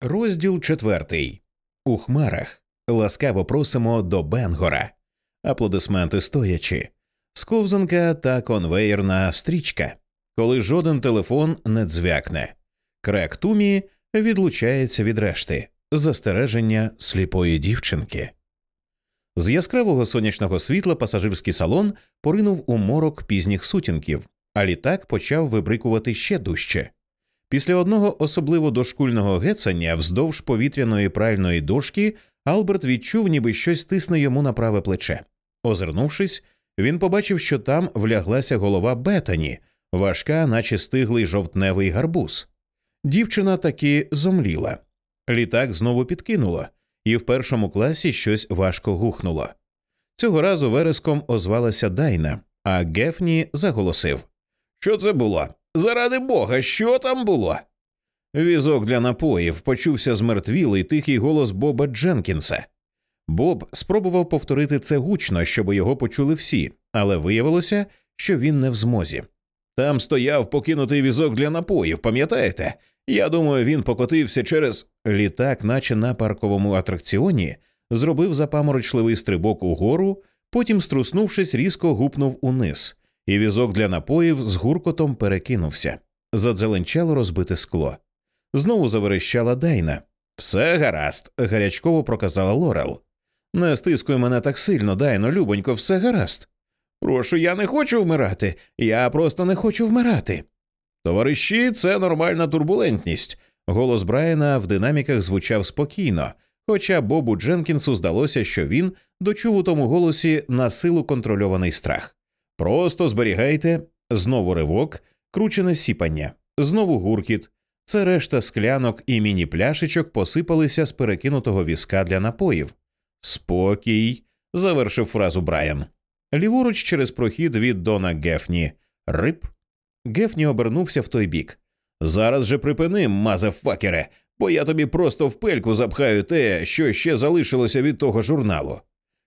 Розділ четвертий. У хмарах ласкаво просимо до Бенгора. Аплодисменти стоячи, сковзанка та конвеєрна стрічка, коли жоден телефон не дзвякне. Крек Тумі відлучається від решти застереження сліпої дівчинки. З яскравого сонячного світла пасажирський салон поринув у морок пізніх сутінків, а літак почав вибрикувати ще дужче. Після одного особливо дошкульного гецання вздовж повітряної пральної дошки Алберт відчув, ніби щось тисне йому на праве плече. Озирнувшись, він побачив, що там вляглася голова Бетані, важка, наче стиглий жовтневий гарбуз. Дівчина таки зомліла. Літак знову підкинуло, і в першому класі щось важко гухнуло. Цього разу вереском озвалася Дайна, а Гефні заголосив Що це було? Заради бога, що там було? Візок для напоїв почувся змертвілий тихий голос Боба Дженкінса. Боб спробував повторити це гучно, щоб його почули всі, але виявилося, що він не в змозі. Там стояв покинутий візок для напоїв, пам'ятаєте? Я думаю, він покотився через літак, наче на парковому атракціоні, зробив запаморочливий стрибок угору, потім, струснувшись, різко гупнув униз, і візок для напоїв з гуркотом перекинувся. Задзеленчало розбите скло. Знову заверещала Дайна. Все гаразд, гарячково проказала Лорел. Не стискуй мене так сильно, Дайно, любонько, все гаразд. Прошу, я не хочу вмирати, я просто не хочу вмирати. Товариші, це нормальна турбулентність. Голос Брайана в динаміках звучав спокійно, хоча Бобу Дженкінсу здалося, що він дочув у тому голосі на силу контрольований страх. Просто зберігайте знову ривок, кручене сіпання, знову гуркіт. Це решта склянок і міні-пляшечок посипалися з перекинутого візка для напоїв. Спокій, завершив фразу Брайан. Ліворуч через прохід від Дона Гефні. Риб. Гефні обернувся в той бік. Зараз же припини, мазефакере, бо я тобі просто в пельку запхаю те, що ще залишилося від того журналу.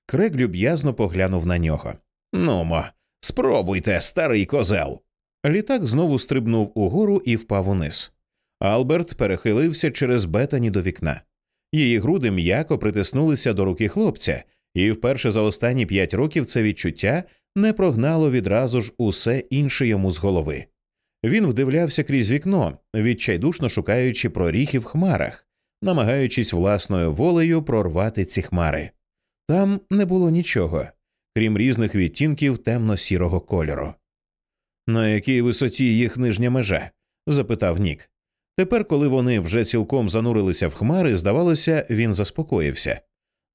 Крек люб'язно поглянув на нього. Нумо, спробуйте, старий козел. Літак знову стрибнув угору і впав униз. Алберт перехилився через бетані до вікна. Її груди м'яко притиснулися до руки хлопця, і вперше за останні п'ять років це відчуття не прогнало відразу ж усе інше йому з голови. Він вдивлявся крізь вікно, відчайдушно шукаючи проріхи в хмарах, намагаючись власною волею прорвати ці хмари. Там не було нічого, крім різних відтінків темно-сірого кольору. На якій висоті їх нижня межа? запитав Нік. Тепер, коли вони вже цілком занурилися в хмари, здавалося, він заспокоївся.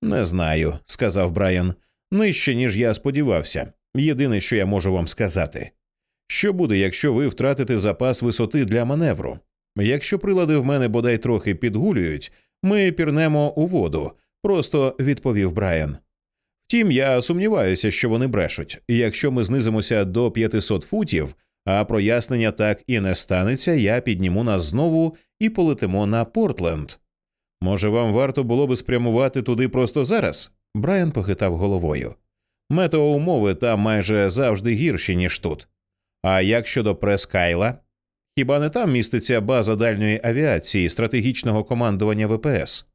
Не знаю, сказав Брайан, нижче, ніж я сподівався. Єдине, що я можу вам сказати. Що буде, якщо ви втратите запас висоти для маневру? Якщо прилади в мене бодай трохи підгулюють, ми пірнемо у воду, просто відповів Брайан. Втім, я сумніваюся, що вони брешуть. і Якщо ми знизимося до 500 футів, а прояснення так і не станеться, я підніму нас знову і полетимо на Портленд. Може, вам варто було би спрямувати туди просто зараз? Брайан похитав головою. Метеоумови там майже завжди гірші, ніж тут. А як щодо прес-Кайла? Хіба не там міститься база дальньої авіації стратегічного командування ВПС?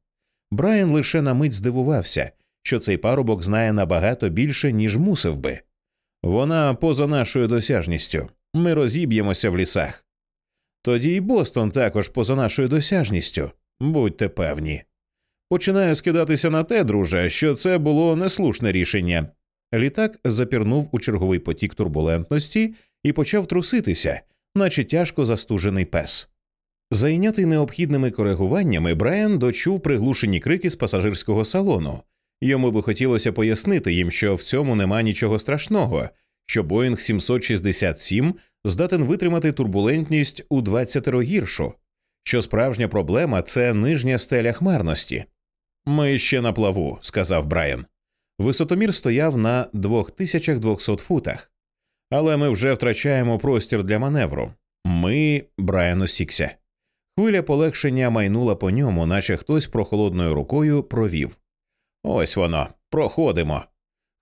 Брайан лише на мить здивувався, що цей парубок знає набагато більше, ніж мусив би. Вона поза нашою досяжністю. Ми розіб'ємося в лісах. Тоді й Бостон також поза нашою досяжністю, будьте певні. Починає скидатися на те, друже, що це було неслушне рішення. Літак запірнув у черговий потік турбулентності і почав труситися, наче тяжко застужений пес. Зайнятий необхідними коригуваннями, Брайан дочув приглушені крики з пасажирського салону. Йому би хотілося пояснити їм, що в цьому нема нічого страшного, що Боїнг 767 здатен витримати турбулентність у 20 гіршу, що справжня проблема це нижня стеля хмарності. Ми ще на плаву, сказав Брайан. Висотомір стояв на 2200 футах, але ми вже втрачаємо простір для маневру. Ми, Брайан осікся. Хвиля полегшення майнула по ньому, наче хтось прохолодною рукою провів. Ось воно, проходимо.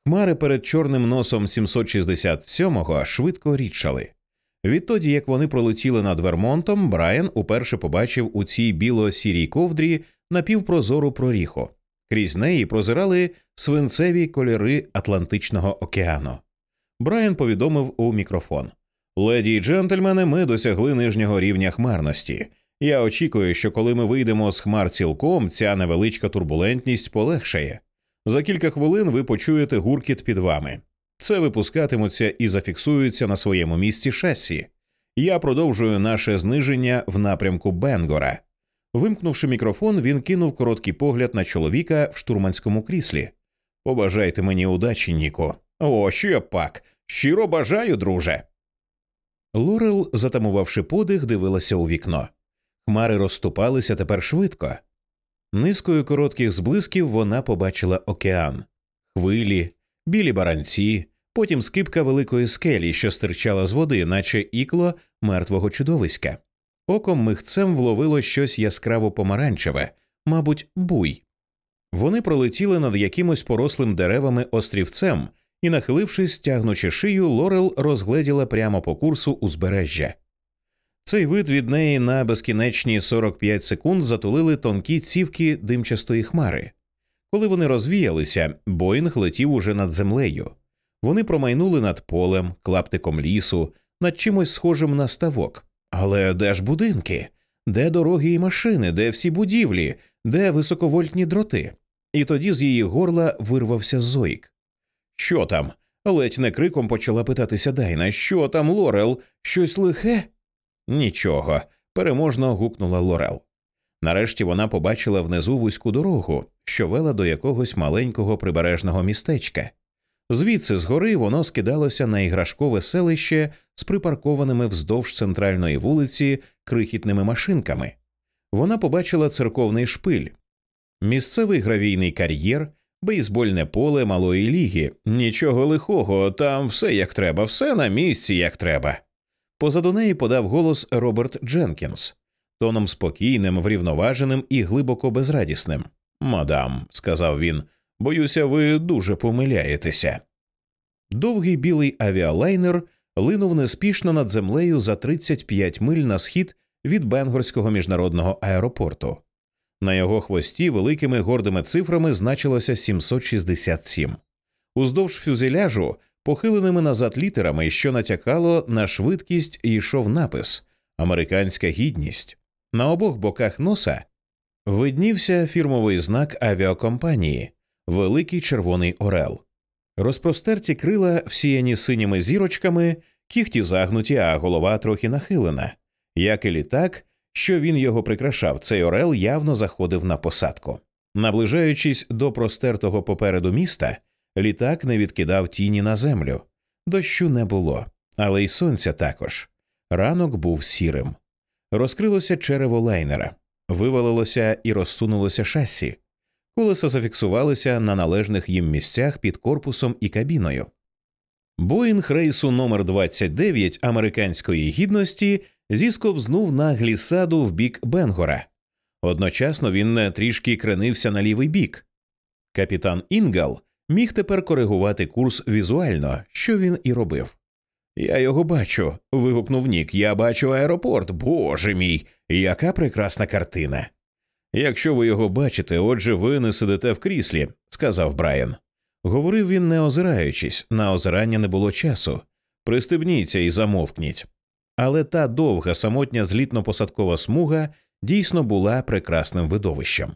Хмари перед чорним носом 767-го швидко рідшали. Відтоді, як вони пролетіли над Вермонтом, Брайан уперше побачив у цій біло-сірій ковдрі напівпрозору проріху. Крізь неї прозирали свинцеві кольори Атлантичного океану. Брайан повідомив у мікрофон Леді й джентльмени, ми досягли нижнього рівня хмарності. Я очікую, що коли ми вийдемо з хмар цілком, ця невеличка турбулентність полегшає. За кілька хвилин ви почуєте гуркіт під вами. Це випускатимуться і зафіксуються на своєму місці шасі. Я продовжую наше зниження в напрямку Бенгора. Вимкнувши мікрофон, він кинув короткий погляд на чоловіка в штурманському кріслі. Побажайте мені удачі, Ніко. О, ще пак. Щиро бажаю, друже. Лорел, затамувавши подих, дивилася у вікно. Хмари розступалися тепер швидко. Низкою коротких зблисків вона побачила океан, хвилі, білі баранці, потім скипка великої скелі, що стирчала з води, наче ікло мертвого чудовиська. Оком михцем вловило щось яскраво помаранчеве, мабуть, буй. Вони пролетіли над якимось порослим деревами острівцем і, нахилившись, тягнучи шию, Лорел розгледіла прямо по курсу узбережжя. Цей вид від неї на безкінечні 45 секунд затулили тонкі цівки димчастої хмари. Коли вони розвіялися, Боїнг летів уже над землею. Вони промайнули над полем, клаптиком лісу, над чимось схожим на ставок. Але де ж будинки? Де дороги і машини, де всі будівлі, де високовольтні дроти? І тоді з її горла вирвався зойк. Що там? ледь не криком почала питатися Дайна. Що там, Лорел? Щось лихе? Нічого, переможно гукнула Лорел. Нарешті вона побачила внизу вузьку дорогу, що вела до якогось маленького прибережного містечка. Звідси згори воно скидалося на іграшкове селище з припаркованими вздовж центральної вулиці крихітними машинками. Вона побачила церковний шпиль, місцевий гравійний кар'єр, бейсбольне поле малої ліги. Нічого лихого, там все як треба, все на місці як треба. Позаду неї подав голос Роберт Дженкінс, тоном спокійним, врівноваженим і глибоко безрадісним. Мадам, сказав він, боюся, ви дуже помиляєтеся. Довгий білий авіалайнер линув неспішно над землею за 35 миль на схід від Бенгорського міжнародного аеропорту. На його хвості великими гордими цифрами значилося 767. Уздовж фюзеляжу, похиленими назад літерами, що натякало на швидкість, йшов напис Американська гідність. На обох боках носа виднівся фірмовий знак авіакомпанії Великий Червоний Орел. Розпростерті крила всіяні синіми зірочками, кіхті загнуті, а голова трохи нахилена. Як і літак, що він його прикрашав, цей Орел явно заходив на посадку. Наближаючись до простертого попереду міста, літак не відкидав тіні на землю. Дощу не було, але й сонця також. Ранок був сірим. Розкрилося черево лайнера, вивалилося і розсунулося шасі. Колеса зафіксувалися на належних їм місцях під корпусом і кабіною. Боїнг рейсу номер 29 американської гідності зісковзнув на глісаду в бік Бенгора. Одночасно він трішки кренився на лівий бік. Капітан Інгал міг тепер коригувати курс візуально, що він і робив. Я його бачу. вигукнув Нік. Я бачу аеропорт. Боже мій, яка прекрасна картина. Якщо ви його бачите, отже, ви не сидите в кріслі, сказав Брайан. Говорив він, не озираючись, на озирання не було часу. Пристебніться і замовкніть. Але та довга самотня злітно-посадкова смуга дійсно була прекрасним видовищем.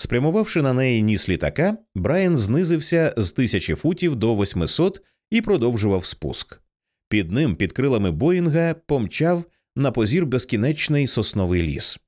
Спрямувавши на неї ніс літака, Брайан знизився з тисячі футів до 800 і продовжував спуск. Під ним, під крилами Боїнга, помчав на позір безкінечний сосновий ліс.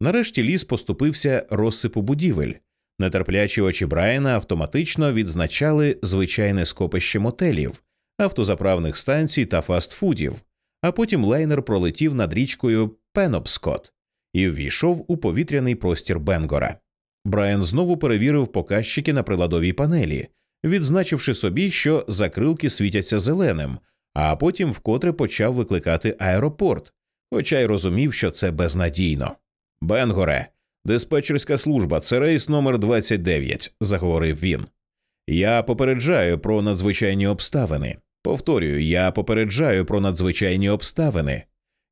Нарешті ліс поступився розсипу будівель. Нетерплячі очі Брайана автоматично відзначали звичайне скопище мотелів, автозаправних станцій та фастфудів, а потім лайнер пролетів над річкою Пенопскот і ввійшов у повітряний простір Бенгора. Брайан знову перевірив показчики на приладовій панелі, відзначивши собі, що закрилки світяться зеленим, а потім вкотре почав викликати аеропорт, хоча й розумів, що це безнадійно. Бенгоре, диспетчерська служба, це рейс номер 29 заговорив він. Я попереджаю про надзвичайні обставини. Повторюю, я попереджаю про надзвичайні обставини.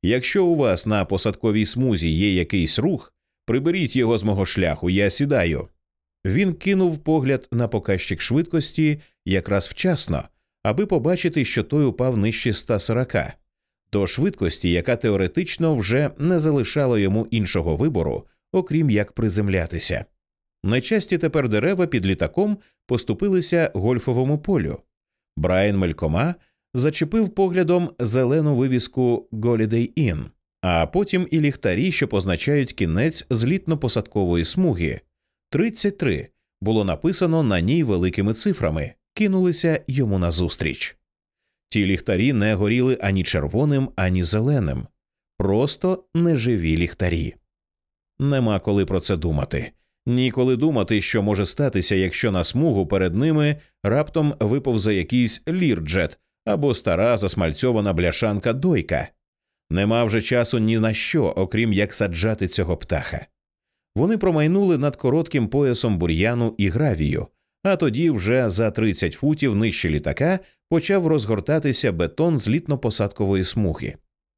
Якщо у вас на посадковій смузі є якийсь рух, приберіть його з мого шляху, я сідаю. Він кинув погляд на показчик швидкості якраз вчасно, аби побачити, що той упав нижче 140, до швидкості, яка теоретично вже не залишала йому іншого вибору, окрім як приземлятися. Найчасті тепер дерева під літаком поступилися гольфовому полю. Брайан Мелькома зачепив поглядом зелену вивіску Голідей Inn, а потім і ліхтарі, що позначають кінець злітно-посадкової смуги. 33 було написано на ній великими цифрами, кинулися йому назустріч. Ті ліхтарі не горіли ані червоним, ані зеленим, просто неживі ліхтарі. Нема коли про це думати. Ніколи думати, що може статися, якщо на смугу перед ними раптом виповзе якийсь лірджет або стара засмальцьована бляшанка дойка. Нема вже часу ні на що, окрім як саджати цього птаха. Вони промайнули над коротким поясом бур'яну і гравію, а тоді вже за 30 футів нижче літака почав розгортатися бетон з літно-посадкової смуги.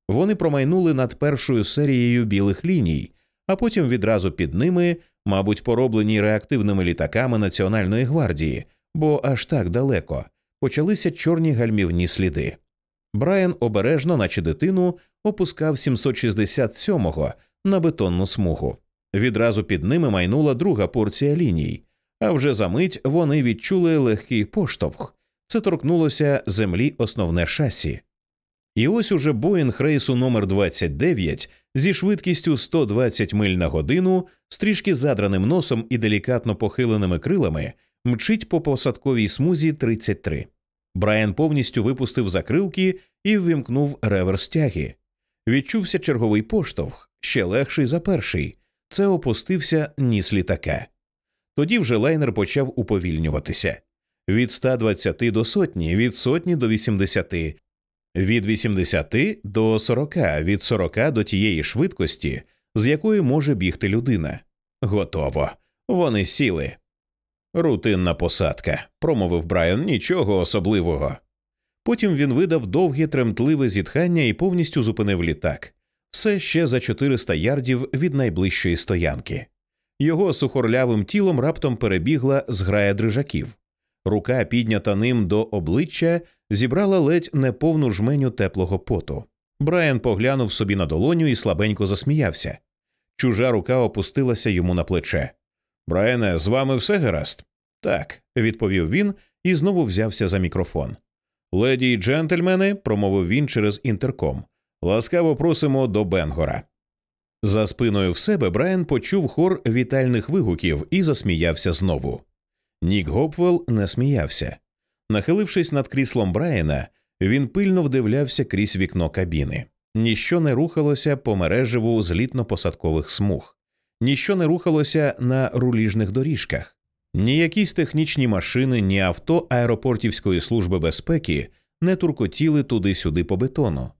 Вони промайнули над першою серією білих ліній, а потім відразу під ними, мабуть, пороблені реактивними літаками Національної гвардії, бо аж так далеко, почалися чорні гальмівні сліди. Брайан обережно, наче дитину, опускав 767-го на бетонну смугу. Відразу під ними майнула друга порція ліній, а вже за мить вони відчули легкий поштовх. Це торкнулося землі основне шасі. І ось уже Боїнг рейсу номер 29 зі швидкістю 120 миль на годину, з трішки задраним носом і делікатно похиленими крилами, мчить по посадковій смузі 33. Брайан повністю випустив закрилки і ввімкнув реверс тяги. Відчувся черговий поштовх, ще легший за перший. Це опустився ніс літака. Тоді вже лайнер почав уповільнюватися від 120 до сотні, від сотні до 80, від 80 до 40, від 40 до тієї швидкості, з якої може бігти людина. Готово. Вони сіли. Рутинна посадка, промовив Брайан, нічого особливого. Потім він видав довге тремтливе зітхання і повністю зупинив літак, все ще за 400 ярдів від найближчої стоянки. Його сухорлявим тілом раптом перебігла зграя дрижаків. Рука, піднята ним до обличчя, зібрала ледь неповну жменю теплого поту. Брайан поглянув собі на долоню і слабенько засміявся. Чужа рука опустилася йому на плече. Брайане, з вами все гаразд? Так, відповів він і знову взявся за мікрофон. Леді й джентльмени, промовив він через інтерком. Ласкаво просимо до Бенгора. За спиною в себе Брайан почув хор вітальних вигуків і засміявся знову. Нік Гопвелл не сміявся. Нахилившись над кріслом Брайана, він пильно вдивлявся крізь вікно кабіни. Ніщо не рухалося по мережеву злітно-посадкових смуг, ніщо не рухалося на руліжних доріжках, ні якісь технічні машини, ні авто аеропортівської служби безпеки не туркотіли туди-сюди по бетону.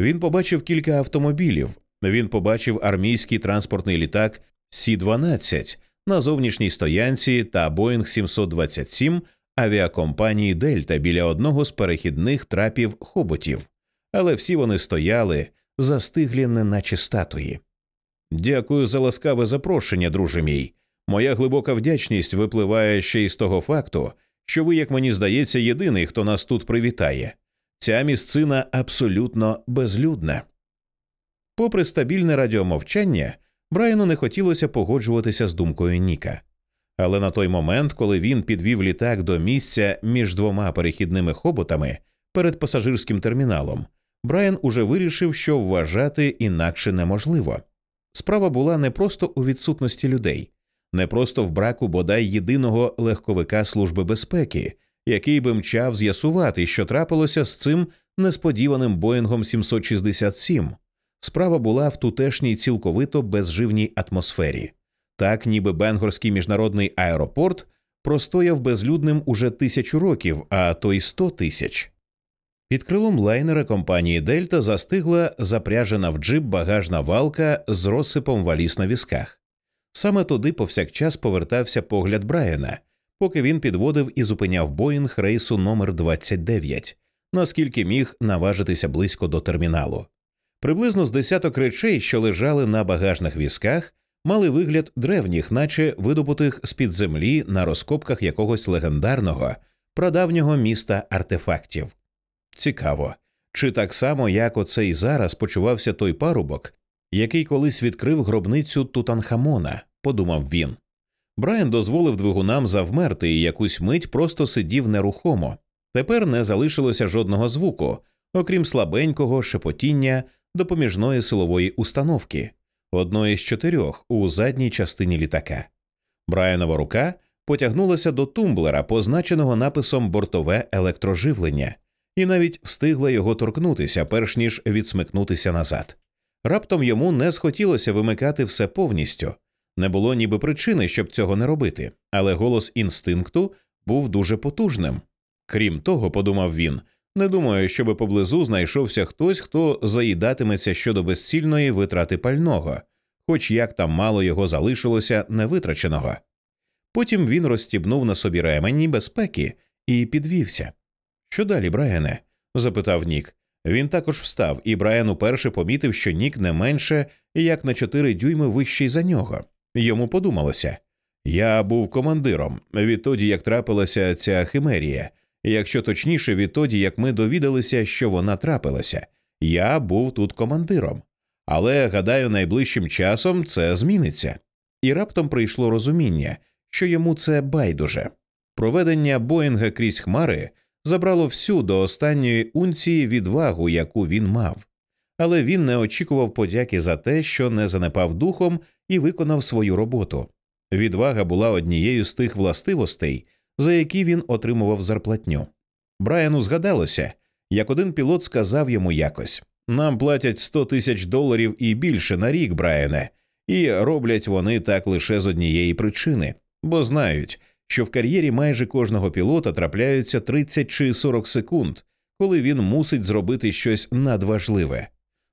Він побачив кілька автомобілів, він побачив армійський транспортний літак Сі 12 на зовнішній стоянці та Боїнг 727 авіакомпанії Дельта біля одного з перехідних трапів хоботів, але всі вони стояли, застиглі, неначе статуї. Дякую за ласкаве запрошення, друже мій. Моя глибока вдячність випливає ще й з того факту, що ви, як мені здається, єдиний, хто нас тут привітає. Ця місцина абсолютно безлюдна. Попри стабільне радіомовчання, Брайану не хотілося погоджуватися з думкою Ніка. Але на той момент, коли він підвів літак до місця між двома перехідними хоботами перед пасажирським терміналом, Брайан уже вирішив, що вважати інакше неможливо. Справа була не просто у відсутності людей, не просто в браку бодай єдиного легковика Служби безпеки, який би мчав з'ясувати, що трапилося з цим несподіваним Боїнгом 767. Справа була в тутешній цілковито безживній атмосфері, так ніби Бенгорський міжнародний аеропорт простояв безлюдним уже тисячу років, а то й сто тисяч. Під крилом лайнера компанії Дельта застигла запряжена в джип багажна валка з розсипом валіз на візках. Саме туди повсякчас повертався погляд Брайана, поки він підводив і зупиняв Боїнг рейсу номер 29 наскільки міг наважитися близько до терміналу. Приблизно з десяток речей, що лежали на багажних візках, мали вигляд древніх, наче видобутих з під землі на розкопках якогось легендарного, прадавнього міста артефактів. Цікаво, чи так само, як оце і зараз почувався той парубок, який колись відкрив гробницю Тутанхамона, подумав він. Брайан дозволив двигунам завмерти і якусь мить просто сидів нерухомо. Тепер не залишилося жодного звуку, окрім слабенького шепотіння допоміжної силової установки, одної з чотирьох у задній частині літака. Брайанова рука потягнулася до тумблера, позначеного написом бортове електроживлення, і навіть встигла його торкнутися, перш ніж відсмикнутися назад. Раптом йому не схотілося вимикати все повністю. Не було ніби причини, щоб цього не робити, але голос інстинкту був дуже потужним. Крім того, подумав він, не думаю, щоб поблизу знайшовся хтось, хто заїдатиметься щодо безцільної витрати пального, хоч як там мало його залишилося невитраченого. Потім він розстібнув на собі ремені безпеки і підвівся. Що далі, Брайане? запитав Нік. Він також встав, і Брайан уперше помітив, що Нік не менше як на чотири дюйми вищий за нього. Йому подумалося я був командиром відтоді, як трапилася ця химерія, якщо точніше, відтоді, як ми довідалися, що вона трапилася. Я був тут командиром. Але, гадаю, найближчим часом це зміниться. І раптом прийшло розуміння, що йому це байдуже. Проведення Боїнга крізь хмари забрало всю до останньої унції відвагу, яку він мав, але він не очікував подяки за те, що не занепав духом і виконав свою роботу. Відвага була однією з тих властивостей, за які він отримував зарплатню. Брайану згадалося, як один пілот сказав йому якось нам платять 100 тисяч доларів і більше на рік, Брайане, і роблять вони так лише з однієї причини, бо знають, що в кар'єрі майже кожного пілота трапляються 30 чи 40 секунд, коли він мусить зробити щось надважливе.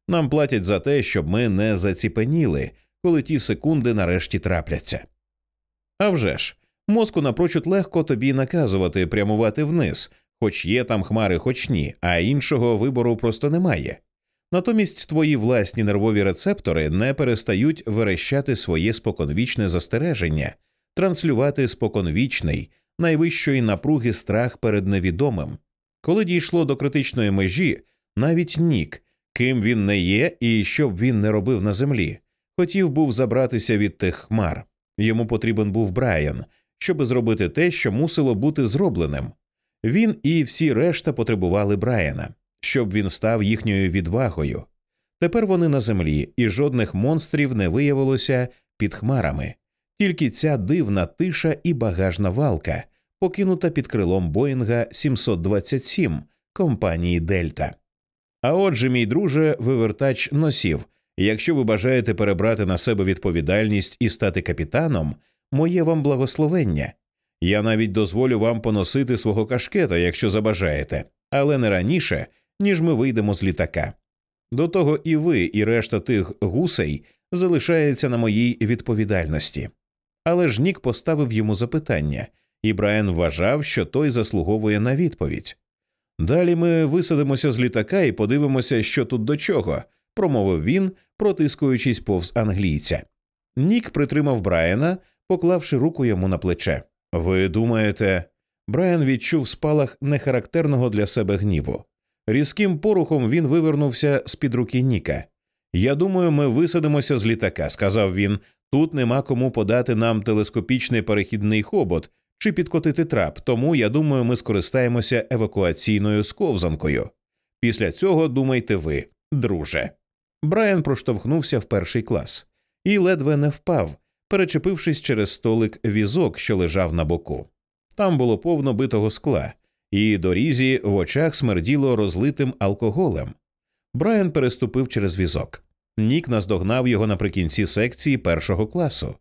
Нам платять за те, щоб ми не заціпеніли, коли ті секунди нарешті трапляться. А вже ж, мозку напрочуд легко тобі наказувати прямувати вниз, хоч є там хмари, хоч ні, а іншого вибору просто немає. Натомість твої власні нервові рецептори не перестають верещати своє споконвічне застереження, транслювати споконвічний, найвищої напруги страх перед невідомим. Коли дійшло до критичної межі, навіть нік, ким він не є і що б він не робив на землі, хотів був забратися від тих хмар. Йому потрібен був Брайан, щоби зробити те, що мусило бути зробленим. Він і всі решта потребували Брайана, щоб він став їхньою відвагою. Тепер вони на землі, і жодних монстрів не виявилося під хмарами, тільки ця дивна тиша і багажна валка, покинута під крилом Боїнга 727 компанії Дельта. А отже, мій друже, вивертач носів. Якщо ви бажаєте перебрати на себе відповідальність і стати капітаном, моє вам благословення. Я навіть дозволю вам поносити свого кашкета, якщо забажаєте, але не раніше, ніж ми вийдемо з літака. До того і ви, і решта тих гусей залишається на моїй відповідальності. Але ж Нік поставив йому запитання, і Брайан вважав, що той заслуговує на відповідь. Далі ми висадимося з літака і подивимося, що тут до чого, промовив він, протискуючись повз англійця. Нік притримав Брайана, поклавши руку йому на плече. Ви думаєте, Брайан відчув спалах нехарактерного для себе гніву. Різким порухом він вивернувся з під руки Ніка. Я думаю, ми висадимося з літака, сказав він. Тут нема кому подати нам телескопічний перехідний хобот чи підкотити трап, тому я думаю, ми скористаємося евакуаційною сковзанкою. Після цього думайте ви, друже. Брайан проштовхнувся в перший клас і ледве не впав, перечепившись через столик візок, що лежав на боку. Там було повно битого скла, і дорізі в очах смерділо розлитим алкоголем. Брайан переступив через візок. Нік наздогнав його наприкінці секції першого класу.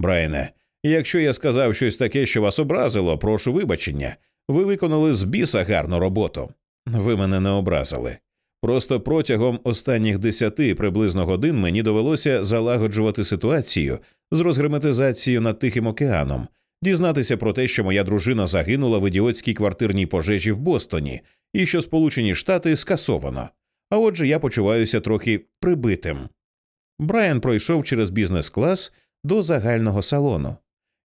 Брайане, якщо я сказав щось таке, що вас образило, прошу вибачення. Ви виконали з біса гарну роботу. Ви мене не образили. Просто протягом останніх десяти приблизно годин мені довелося залагоджувати ситуацію з розгерметизацією над Тихим океаном, дізнатися про те, що моя дружина загинула в ідіотській квартирній пожежі в Бостоні, і що Сполучені Штати скасовано. А отже, я почуваюся трохи прибитим. Брайан пройшов через бізнес-клас до загального салону.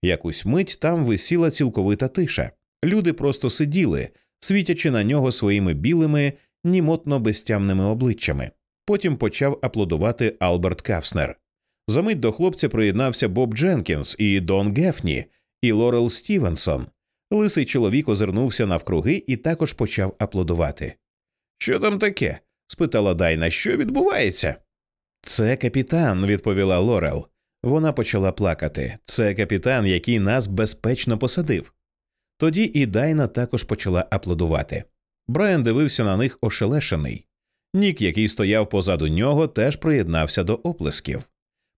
Якусь мить там висіла цілковита тиша. Люди просто сиділи, світячи на нього своїми білими, німотно безтямними обличчями. Потім почав аплодувати Алберт Кафснер. Замить до хлопця приєднався Боб Дженкінс і Дон Гефні, і Лорел Стівенсон. Лисий чоловік озирнувся навкруги і також почав аплодувати. Що там таке? Спитала Дайна. Що відбувається? Це капітан, відповіла Лорел. Вона почала плакати. Це капітан, який нас безпечно посадив. Тоді і Дайна також почала аплодувати. Брайан дивився на них ошелешений. Нік, який стояв позаду нього, теж приєднався до оплесків.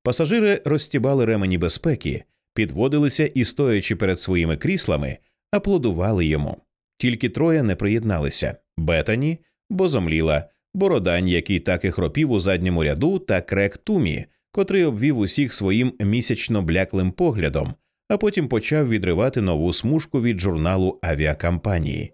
Пасажири розстібали ремені безпеки, підводилися і, стоячи перед своїми кріслами, аплодували йому. Тільки троє не приєдналися Бетані, бозомліла, Бородань, який так і хропів у задньому ряду, та крек Тумі, котрий обвів усіх своїм місячно бляклим поглядом, а потім почав відривати нову смужку від журналу авіакампанії.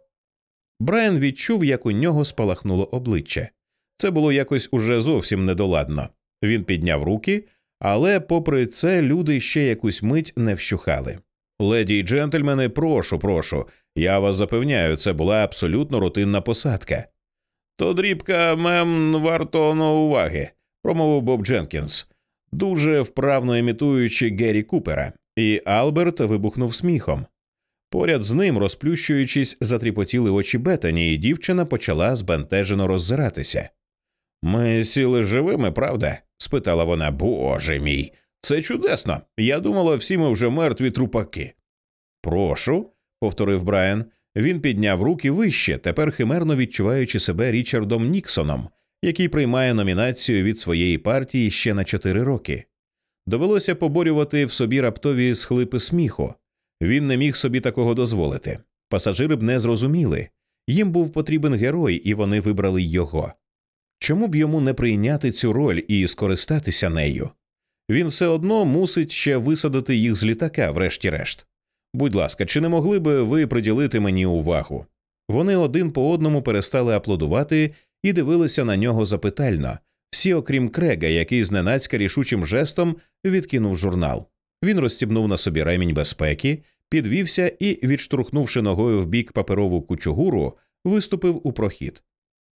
Брайан відчув, як у нього спалахнуло обличчя. Це було якось уже зовсім недоладно. Він підняв руки, але, попри це, люди ще якусь мить не вщухали. Леді й джентльмени, прошу, прошу, я вас запевняю, це була абсолютно рутинна посадка. То дрібка мем варто на уваги, промовив Боб Дженкінс, дуже вправно імітуючи Геррі Купера, і Алберт вибухнув сміхом. Поряд з ним, розплющуючись, затріпотіли очі Бетані, і дівчина почала збентежено роззиратися. Ми сіли живими, правда? спитала вона. Боже мій, це чудесно. Я думала, всі ми вже мертві трупаки. Прошу, повторив Брайан. Він підняв руки вище, тепер химерно відчуваючи себе Річардом Ніксоном, який приймає номінацію від своєї партії ще на чотири роки. Довелося поборювати в собі раптові схлипи сміху. Він не міг собі такого дозволити. Пасажири б не зрозуміли. Їм був потрібен герой, і вони вибрали його. Чому б йому не прийняти цю роль і скористатися нею? Він все одно мусить ще висадити їх з літака, врешті-решт. Будь ласка, чи не могли би ви приділити мені увагу? Вони один по одному перестали аплодувати і дивилися на нього запитально, всі, окрім Крега, який зненацька рішучим жестом відкинув журнал. Він розстібнув на собі ремінь безпеки, підвівся і, відштурхнувши ногою в бік паперову кучугуру, виступив у прохід.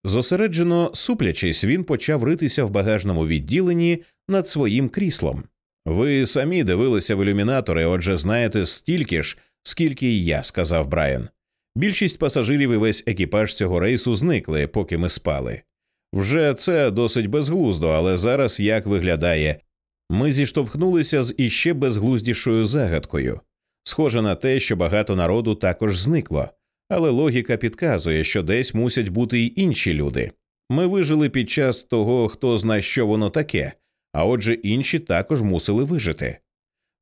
Зосереджено суплячись, він почав ритися в багажному відділенні над своїм кріслом. Ви самі дивилися в ілюмінатори, отже, знаєте стільки ж, скільки і я, сказав Брайан. Більшість пасажирів і весь екіпаж цього рейсу зникли, поки ми спали. Вже це досить безглуздо, але зараз як виглядає. Ми зіштовхнулися з іще безглуздішою загадкою. Схоже на те, що багато народу також зникло, але логіка підказує, що десь мусять бути й інші люди. Ми вижили під час того, хто знає, що воно таке, а отже, інші також мусили вижити.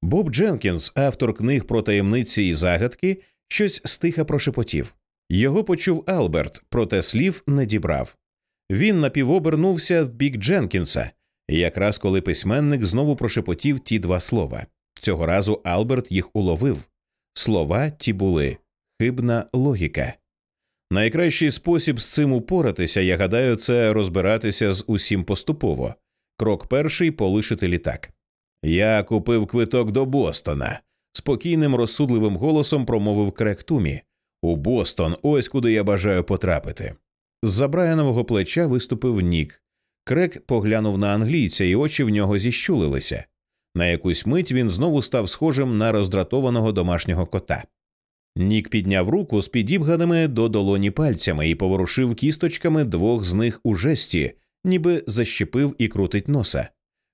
Боб Дженкінс, автор книг про таємниці і загадки, щось стиха прошепотів. Його почув Алберт, проте слів не дібрав. Він напівобернувся в бік Дженкінса, якраз коли письменник знову прошепотів ті два слова. Цього разу Алберт їх уловив. Слова ті були хибна логіка. Найкращий спосіб з цим упоратися, я гадаю, це розбиратися з усім поступово. Крок перший полишити літак. Я купив квиток до Бостона. Спокійним, розсудливим голосом промовив Крек Тумі. У Бостон, ось куди я бажаю потрапити. З за плеча виступив Нік. Крек поглянув на англійця, і очі в нього зіщулилися. На якусь мить він знову став схожим на роздратованого домашнього кота. Нік підняв руку з підібганими до долоні пальцями і поворушив кісточками двох з них у жесті, ніби защепив і крутить носа.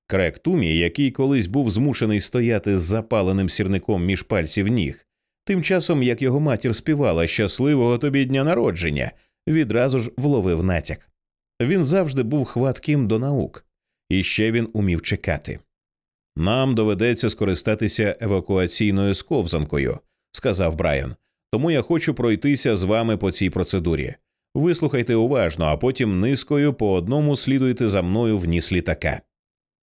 Крек Тумі, який колись був змушений стояти з запаленим сірником між пальців ніг, тим часом як його матір співала щасливого тобі дня народження, відразу ж вловив натяк. Він завжди був хватким до наук, і ще він умів чекати. Нам доведеться скористатися евакуаційною сковзанкою, сказав Брайан. Тому я хочу пройтися з вами по цій процедурі. Вислухайте уважно, а потім низкою по одному слідуйте за мною в ніс літака.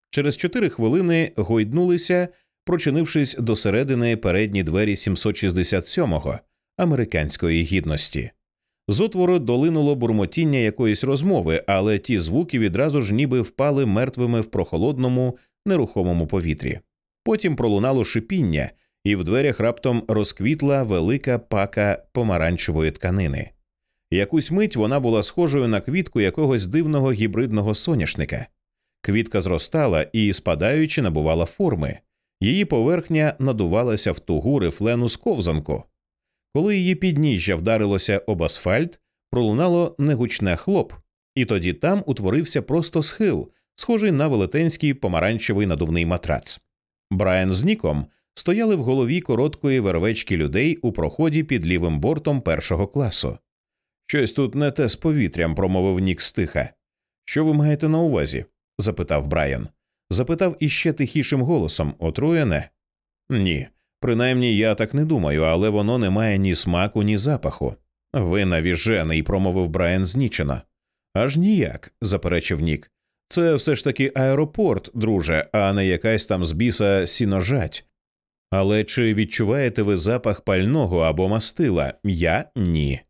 Через чотири хвилини гойднулися, прочинившись до середини передні двері 767-го американської гідності. З отвору долинуло бурмотіння якоїсь розмови, але ті звуки відразу ж ніби впали мертвими в прохолодному, нерухомому повітрі. Потім пролунало шипіння, і в дверях раптом розквітла велика пака помаранчевої тканини. Якусь мить вона була схожою на квітку якогось дивного гібридного соняшника. Квітка зростала і, спадаючи, набувала форми. Її поверхня надувалася в тугу рифлену сковзанку. Коли її підніжжя вдарилося об асфальт, пролунало негучне хлоп, і тоді там утворився просто схил, схожий на велетенський помаранчевий надувний матрац. Брайан з Ніком стояли в голові короткої вервечки людей у проході під лівим бортом першого класу. Щось тут не те з повітрям, промовив Нік стиха. Що ви маєте на увазі? запитав Брайан. Запитав іще тихішим голосом отруєне? Ні. Принаймні я так не думаю, але воно не має ні смаку, ні запаху. Ви навіжений, промовив Брайан знічено. Аж ніяк, заперечив Нік. Це все ж таки аеропорт, друже, а не якась там з біса сіножать. Але чи відчуваєте ви запах пального або мастила? Я ні.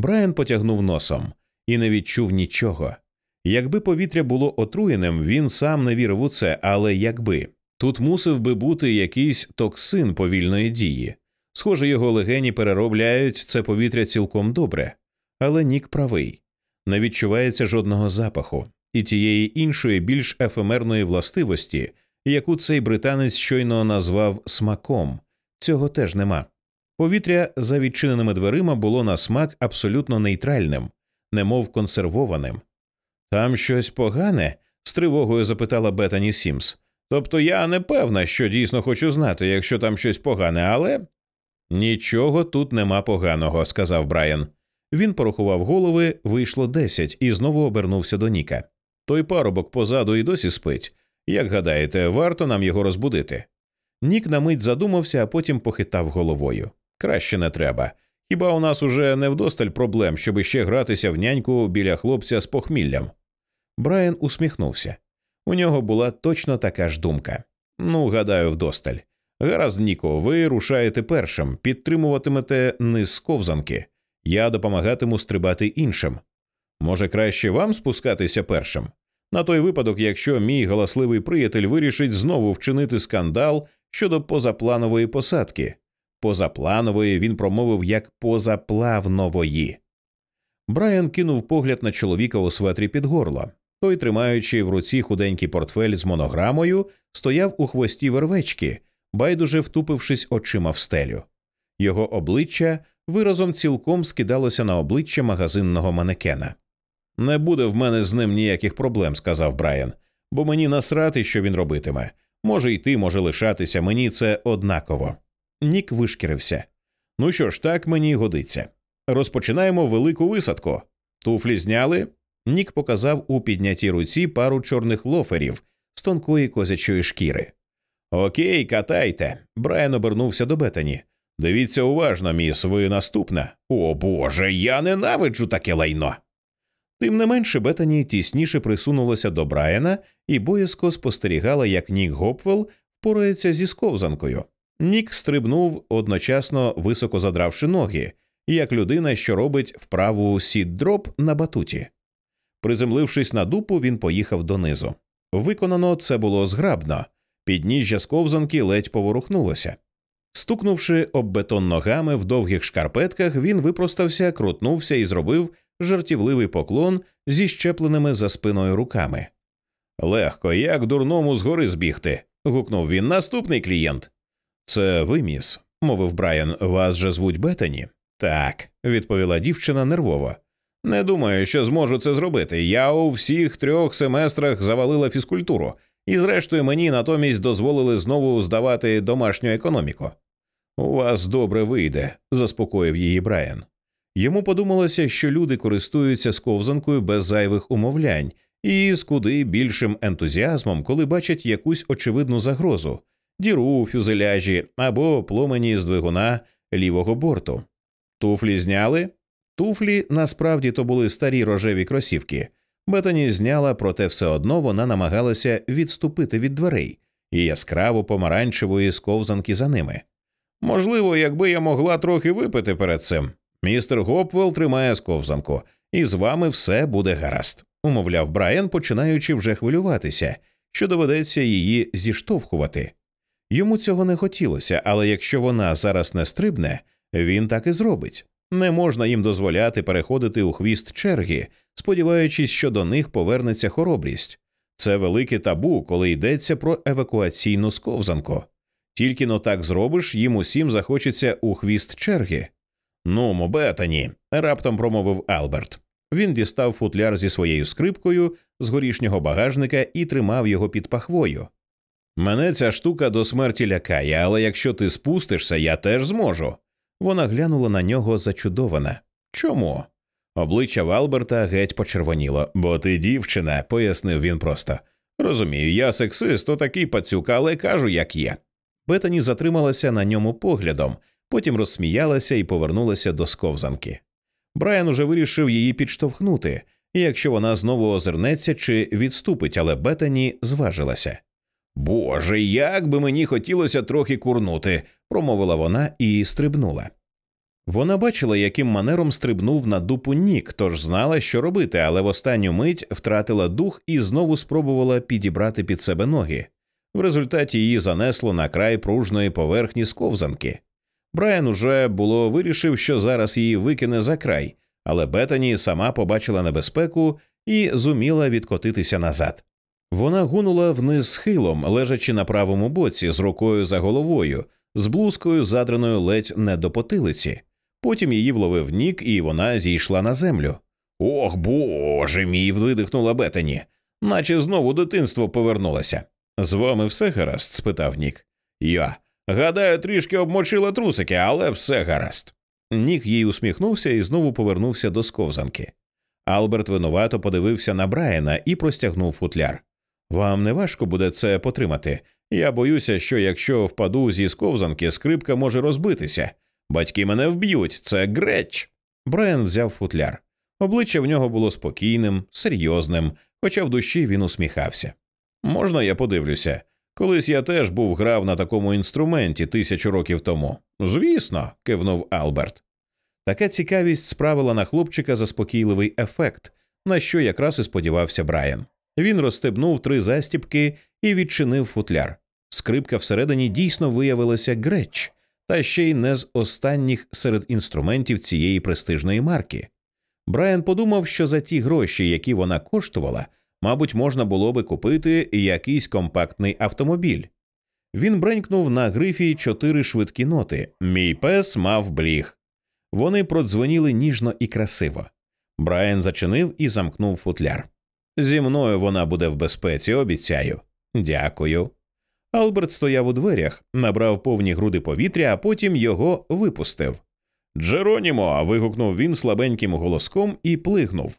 Брайан потягнув носом і не відчув нічого. Якби повітря було отруєним, він сам не вірив у це, але якби тут мусив би бути якийсь токсин повільної дії. Схоже, його легені переробляють це повітря цілком добре, але Нік правий не відчувається жодного запаху і тієї іншої, більш ефемерної властивості, яку цей британець щойно назвав смаком. Цього теж нема. Повітря за відчиненими дверима було на смак абсолютно нейтральним, немов консервованим. Там щось погане? з тривогою запитала Бетані Сімс. Тобто я не певна, що дійсно хочу знати, якщо там щось погане, але. Нічого тут нема поганого, сказав Брайан. Він порахував голови, вийшло десять, і знову обернувся до Ніка. Той парубок позаду і досі спить. Як гадаєте, варто нам його розбудити? Нік на мить задумався, а потім похитав головою. Краще не треба. Хіба у нас уже не вдосталь проблем, щоб іще гратися в няньку біля хлопця з похміллям? Брайан усміхнувся. У нього була точно така ж думка. Ну, гадаю, вдосталь. Гаразд, Ніко, ви рушаєте першим, підтримуватимете низ ковзанки. Я допомагатиму стрибати іншим. Може, краще вам спускатися першим? На той випадок, якщо мій галасливий приятель вирішить знову вчинити скандал щодо позапланової посадки. Позапланової він промовив як позаплавнової. Брайан кинув погляд на чоловіка у светрі під горло. Той, тримаючи в руці худенький портфель з монограмою, стояв у хвості вервечки, байдуже втупившись очима в стелю. Його обличчя виразом цілком скидалося на обличчя магазинного манекена. Не буде в мене з ним ніяких проблем, сказав Брайан, бо мені насрати, що він робитиме. Може йти, може лишатися, мені це однаково. Нік вишкірився. Ну що ж, так мені годиться. Розпочинаємо велику висадку. Туфлі зняли. Нік показав у піднятій руці пару чорних лоферів з тонкої козячої шкіри. Окей, катайте. Брайан обернувся до Бетані. Дивіться уважно, міс, ви наступна. О Боже, я ненавиджу таке лайно. Тим не менше, Бетані тісніше присунулася до Брайана і боязко спостерігала, як Нік Гопвелл впорається зі сковзанкою. Нік стрибнув, одночасно високо задравши ноги, як людина, що робить вправу seat-drop на батуті. Приземлившись на дупу, він поїхав донизу. Виконано це було зграбно, підніжжя сковзанки ледь поворухнулося. Стукнувши об бетон ногами в довгих шкарпетках, він випростався, крутнувся і зробив жартівливий поклон зі щепленими за спиною руками. Легко, як дурному згори збігти. гукнув він наступний клієнт. Це ви, міс, мовив Брайан, вас же звуть Бетані? Так, відповіла дівчина нервово. Не думаю, що зможу це зробити. Я у всіх трьох семестрах завалила фізкультуру, і, зрештою, мені натомість дозволили знову здавати домашню економіку. У вас добре вийде, заспокоїв її Брайан. Йому подумалося, що люди користуються сковзанкою без зайвих умовлянь і з куди більшим ентузіазмом, коли бачать якусь очевидну загрозу діру у фюзеляжі або пломені з двигуна лівого борту. Туфлі зняли. Туфлі насправді то були старі рожеві кросівки. Бетані зняла, проте все одно вона намагалася відступити від дверей, і яскраво помаранчевої сковзанки за ними. Можливо, якби я могла трохи випити перед цим. Містер Гопвелл тримає сковзанку, і з вами все буде гаразд, умовляв Брайан, починаючи вже хвилюватися, що доведеться її зіштовхувати. Йому цього не хотілося, але якщо вона зараз не стрибне, він так і зробить. Не можна їм дозволяти переходити у хвіст черги, сподіваючись, що до них повернеться хоробрість. Це велике табу, коли йдеться про евакуаційну сковзанку. Тільки но так зробиш, їм усім захочеться у хвіст черги. Ну, мобетані, раптом промовив Алберт. Він дістав футляр зі своєю скрипкою з горішнього багажника і тримав його під пахвою. Мене ця штука до смерті лякає, але якщо ти спустишся, я теж зможу. Вона глянула на нього зачудована. Чому? Обличчя Валберта геть почервоніло, бо ти дівчина, пояснив він просто. Розумію, я сексист, то такий пацюк, але кажу, як є. Бетані затрималася на ньому поглядом, потім розсміялася і повернулася до сковзанки. Брайан уже вирішив її підштовхнути, якщо вона знову озирнеться чи відступить, але Бетані зважилася. Боже, як би мені хотілося трохи курнути, промовила вона і стрибнула. Вона бачила, яким манером стрибнув на дупу Нік, тож знала, що робити, але в останню мить втратила дух і знову спробувала підібрати під себе ноги. В результаті її занесло на край пружної поверхні сковзанки. Брайан уже було вирішив, що зараз її викине за край, але Бетані сама побачила небезпеку і зуміла відкотитися назад. Вона гунула вниз схилом, лежачи на правому боці, з рукою за головою, з блузкою, задраною ледь не до потилиці. Потім її вловив нік, і вона зійшла на землю. Ох, боже мій. видихнула Бетані, наче знову дитинство повернулося. З вами все гаразд? спитав Нік. Я. Гадаю, трішки обмочила трусики, але все гаразд. Нік їй усміхнувся і знову повернувся до сковзанки. Алберт винувато подивився на Брайана і простягнув футляр. Вам не важко буде це потримати. Я боюся, що якщо впаду зі сковзанки, скрипка може розбитися. Батьки мене вб'ють, це греч. Брайан взяв футляр. Обличчя в нього було спокійним, серйозним, хоча в душі він усміхався. Можна, я подивлюся. Колись я теж був грав на такому інструменті тисячу років тому. Звісно, кивнув Алберт. Така цікавість справила на хлопчика заспокійливий ефект, на що якраз і сподівався Брайан. Він розстебнув три застіпки і відчинив футляр. Скрипка всередині дійсно виявилася греч, та ще й не з останніх серед інструментів цієї престижної марки. Брайан подумав, що за ті гроші, які вона коштувала, мабуть, можна було би купити якийсь компактний автомобіль. Він бренькнув на грифі чотири швидкі ноти. Мій пес мав бліг. Вони продзвоніли ніжно і красиво. Брайан зачинив і замкнув футляр. Зі мною вона буде в безпеці, обіцяю. Дякую. Алберт стояв у дверях, набрав повні груди повітря, а потім його випустив. Джеронімо. вигукнув він слабеньким голоском і плигнув.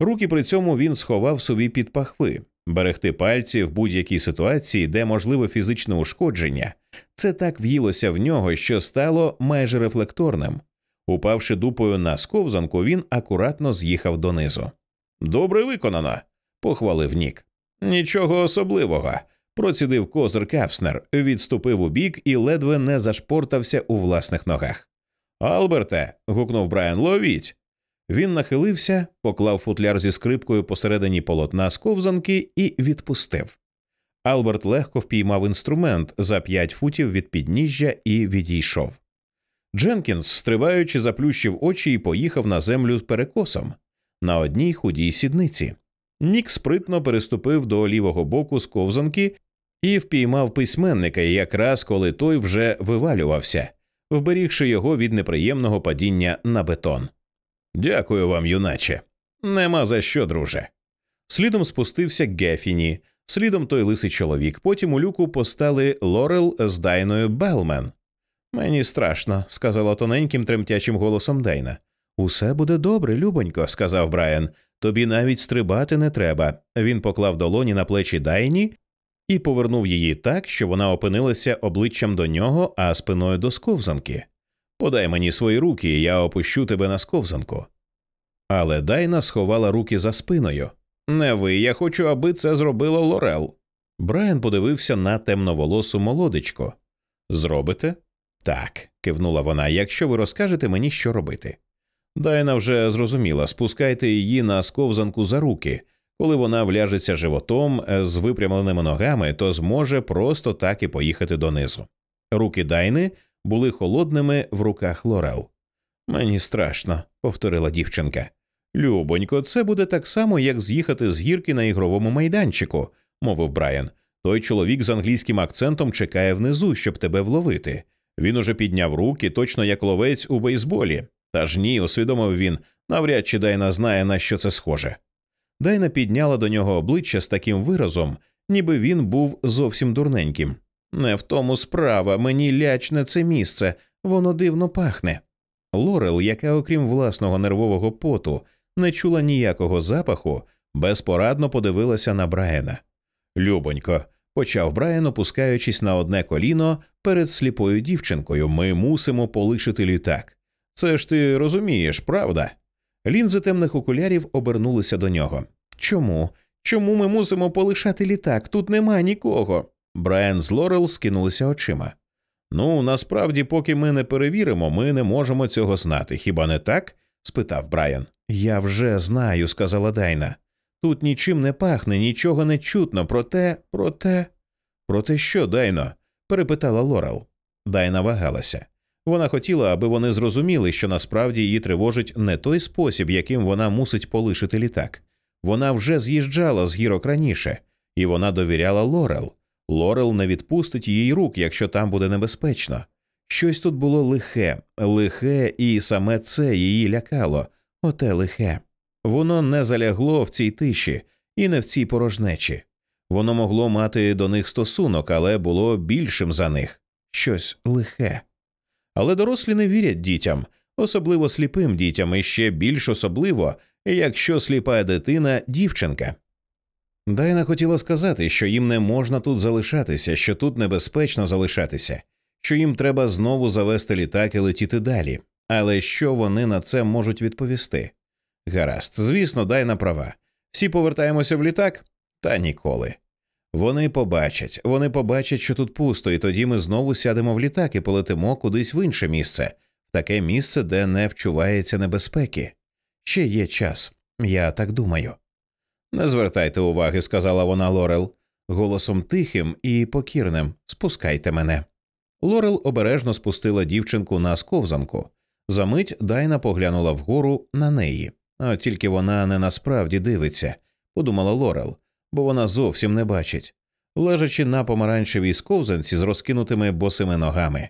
Руки при цьому він сховав собі під пахви, берегти пальці в будь-якій ситуації, де можливе фізичне ушкодження. Це так в'їлося в нього, що стало майже рефлекторним. Упавши дупою на сковзанку, він акуратно з'їхав донизу. Добре виконано, похвалив Нік. Нічого особливого. Процідив козир Кавснер, відступив у бік і ледве не зашпортався у власних ногах. Алберте. гукнув Брайан, ловіть. Він нахилився, поклав футляр зі скрипкою посередині полотна сковзанки і відпустив. Алберт легко впіймав інструмент за п'ять футів від підніжжя і відійшов. Дженкінс, стрибаючи, заплющив очі і поїхав на землю з перекосом на одній худій сідниці. Нік спритно переступив до лівого боку сковзанки і впіймав письменника, якраз коли той вже вивалювався, вберігши його від неприємного падіння на бетон. Дякую вам, юначе. Нема за що, друже. Слідом спустився Гефіні, слідом той лисий чоловік. Потім у люку постали Лорел з Дайною Белмен. Мені страшно, сказала тоненьким тремтячим голосом Дейна. Усе буде добре, любонько, сказав Брайан. Тобі навіть стрибати не треба. Він поклав долоні на плечі Дайні і повернув її так, що вона опинилася обличчям до нього, а спиною до сковзанки. Подай мені свої руки, і я опущу тебе на сковзанку. Але Дайна сховала руки за спиною. Не ви, я хочу, аби це зробила Лорел. Брайан подивився на темноволосу молодечку. Зробите? Так, кивнула вона, якщо ви розкажете мені, що робити. Дайна вже зрозуміла, спускайте її на сковзанку за руки. Коли вона вляжеться животом з випрямленими ногами, то зможе просто так і поїхати донизу. Руки Дайни були холодними в руках Лорел. Мені страшно, повторила дівчинка. Любонько, це буде так само, як з'їхати з гірки на ігровому майданчику, мовив Брайан. Той чоловік з англійським акцентом чекає внизу, щоб тебе вловити. Він уже підняв руки, точно як ловець у бейсболі. Та ж ні, усвідомив він, навряд чи Дайна знає, на що це схоже. Дайна підняла до нього обличчя з таким виразом, ніби він був зовсім дурненьким. Не в тому справа, мені лячне це місце, воно дивно пахне. Лорел, яка, окрім власного нервового поту, не чула ніякого запаху, безпорадно подивилася на Брайана. Любонько, почав Брайан, опускаючись на одне коліно перед сліпою дівчинкою, ми мусимо полишити літак. Це ж ти розумієш, правда? Лінзи темних окулярів обернулися до нього. Чому? Чому ми мусимо полишати літак? Тут нема нікого. Брайан з Лорел скинулися очима. Ну, насправді, поки ми не перевіримо, ми не можемо цього знати. Хіба не так? спитав Брайан. Я вже знаю, сказала Дайна. Тут нічим не пахне, нічого не чутно, проте, проте. Проте що, Дайно? перепитала Лорел. Дайна вагалася. Вона хотіла, аби вони зрозуміли, що насправді її тривожить не той спосіб, яким вона мусить полишити літак. Вона вже з'їжджала з гірок раніше, і вона довіряла Лорел. Лорел не відпустить її рук, якщо там буде небезпечно. Щось тут було лихе, лихе, і саме це її лякало, оте лихе. Воно не залягло в цій тиші і не в цій порожнечі. Воно могло мати до них стосунок, але було більшим за них щось лихе. Але дорослі не вірять дітям, особливо сліпим дітям, і ще більш особливо, якщо сліпа дитина дівчинка. Дайна хотіла сказати, що їм не можна тут залишатися, що тут небезпечно залишатися, що їм треба знову завести літак і летіти далі. Але що вони на це можуть відповісти? Гаразд, звісно, Дайна права. Всі повертаємося в літак? Та ніколи. Вони побачать, вони побачать, що тут пусто, і тоді ми знову сядемо в літак і полетимо кудись в інше місце, в таке місце, де не вчувається небезпеки. Ще є час, я так думаю. Не звертайте уваги, сказала вона Лорел, голосом тихим і покірним. Спускайте мене. Лорел обережно спустила дівчинку на сковзанку. Замить Дайна поглянула вгору на неї. А тільки вона не насправді дивиться, подумала Лорел, бо вона зовсім не бачить, лежачи на помаранчевій сковзанці з розкинутими босими ногами.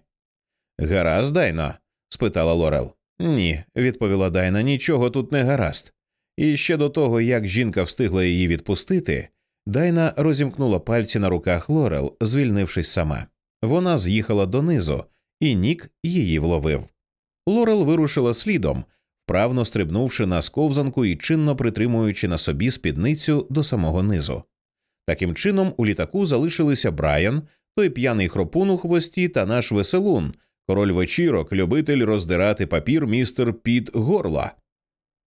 Гаразд, Дайно? спитала Лорел. Ні, відповіла Дайна, нічого тут не гаразд. І ще до того, як жінка встигла її відпустити, Дайна розімкнула пальці на руках Лорел, звільнившись сама. Вона з'їхала донизу, і Нік її вловив. Лорел вирушила слідом, вправно стрибнувши на сковзанку і чинно притримуючи на собі спідницю до самого низу. Таким чином, у літаку залишилися Брайан, той п'яний хропун у хвості та наш веселун, король вечірок, любитель роздирати папір містер Піт Горла.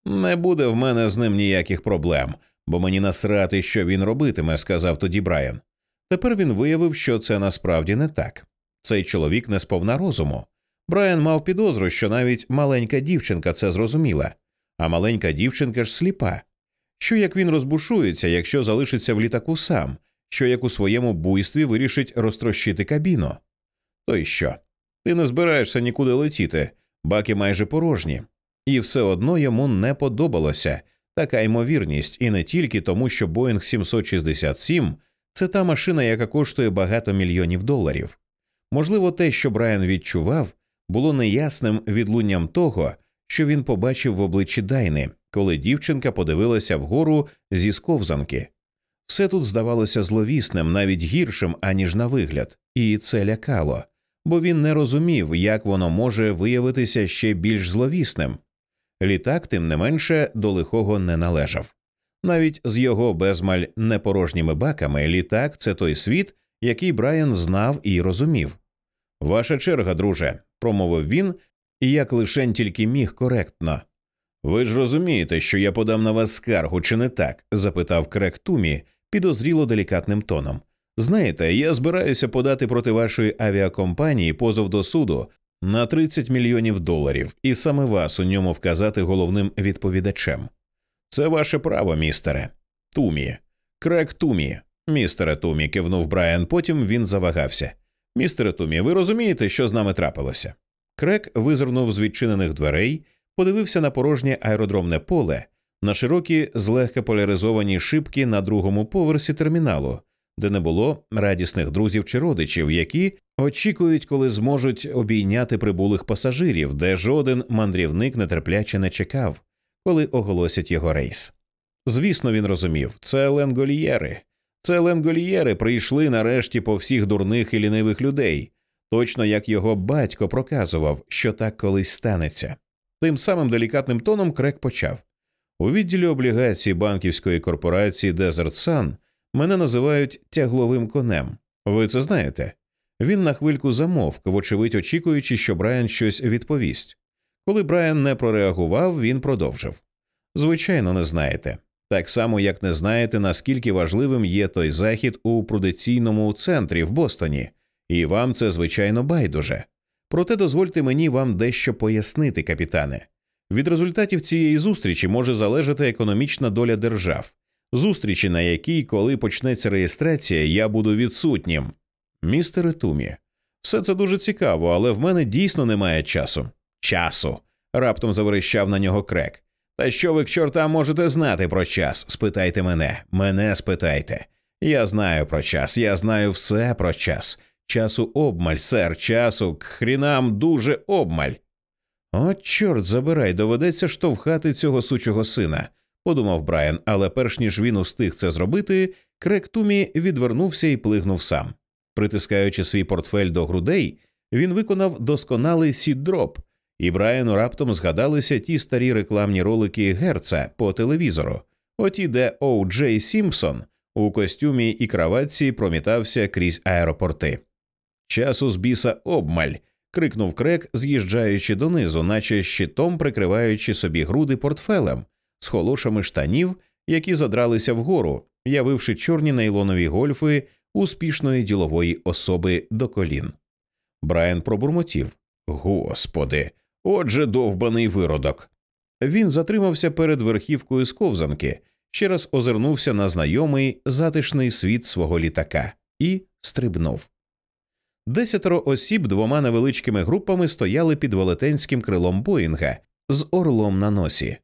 Не буде в мене з ним ніяких проблем, бо мені насрати, що він робитиме, сказав тоді Брайан. Тепер він виявив, що це насправді не так. Цей чоловік не сповна розуму. Брайан мав підозру, що навіть маленька дівчинка це зрозуміла, а маленька дівчинка ж сліпа. Що як він розбушується, якщо залишиться в літаку сам, що як у своєму буйстві вирішить розтрощити кабіну? То й що? Ти не збираєшся нікуди летіти, баки майже порожні, і все одно йому не подобалося така ймовірність, і не тільки тому, що Боїнг 767 – це та машина, яка коштує багато мільйонів доларів. Можливо, те, що Брайан відчував, було неясним відлунням того, що він побачив в обличчі Дайни, коли дівчинка подивилася вгору зі сковзанки. Все тут здавалося зловісним, навіть гіршим, аніж на вигляд, і це лякало, бо він не розумів, як воно може виявитися ще більш зловісним. Літак, тим не менше, до лихого не належав. Навіть з його безмаль непорожніми баками літак це той світ, який Брайан знав і розумів. Ваша черга, друже, промовив він, і як лишень тільки міг коректно. Ви ж розумієте, що я подам на вас скаргу, чи не так? запитав Крек Тумі підозріло делікатним тоном. Знаєте, я збираюся подати проти вашої авіакомпанії позов до суду на 30 мільйонів доларів, і саме вас у ньому вказати головним відповідачем. Це ваше право, містере. Тумі. Крек Тумі. Містере Тумі, кивнув Брайан, потім він завагався. Містере Тумі, ви розумієте, що з нами трапилося? Крек визирнув з відчинених дверей, подивився на порожнє аеродромне поле, на широкі, злегка поляризовані шибки на другому поверсі терміналу, де не було радісних друзів чи родичів, які очікують, коли зможуть обійняти прибулих пасажирів, де жоден мандрівник нетерпляче не чекав, коли оголосять його рейс. Звісно, він розумів це ленголієри. Це ленголієри прийшли нарешті по всіх дурних і лінивих людей, точно як його батько проказував, що так колись станеться. Тим самим делікатним тоном Крек почав у відділі облігацій банківської корпорації Desert Sun мене називають тягловим конем. Ви це знаєте? Він на хвильку замовк, вочевидь очікуючи, що Брайан щось відповість. Коли Брайан не прореагував, він продовжив Звичайно, не знаєте. Так само, як не знаєте, наскільки важливим є той захід у прудиційному центрі в Бостоні, і вам це звичайно байдуже. Проте дозвольте мені вам дещо пояснити, капітане. Від результатів цієї зустрічі може залежати економічна доля держав, зустрічі, на якій, коли почнеться реєстрація, я буду відсутнім. Містере Тумі, все це дуже цікаво, але в мене дійсно немає часу. Часу. раптом заверещав на нього крек. Та що ви к чортам можете знати про час? Спитайте мене, мене спитайте. Я знаю про час, я знаю все про час. Часу обмаль, сер, часу к хрінам дуже обмаль. От, чорт забирай, доведеться штовхати цього сучого сина, подумав Брайан, але перш ніж він устиг це зробити, Крег Тумі відвернувся і плигнув сам. Притискаючи свій портфель до грудей, він виконав досконалий seat-drop, і Брайану раптом згадалися ті старі рекламні ролики Герца по телевізору, оті, де Оу Джей Сімпсон у костюмі і краватці промітався крізь аеропорти. Часу з біса обмаль. крикнув крек, з'їжджаючи донизу, наче щитом прикриваючи собі груди портфелем з холошами штанів, які задралися вгору, явивши чорні нейлонові гольфи успішної ділової особи до колін. Брайан пробурмотів Господи, отже, довбаний виродок. Він затримався перед верхівкою сковзанки, ще раз озирнувся на знайомий затишний світ свого літака і стрибнув. Десятеро осіб двома невеличкими групами стояли під велетенським крилом Боїнга з орлом на носі.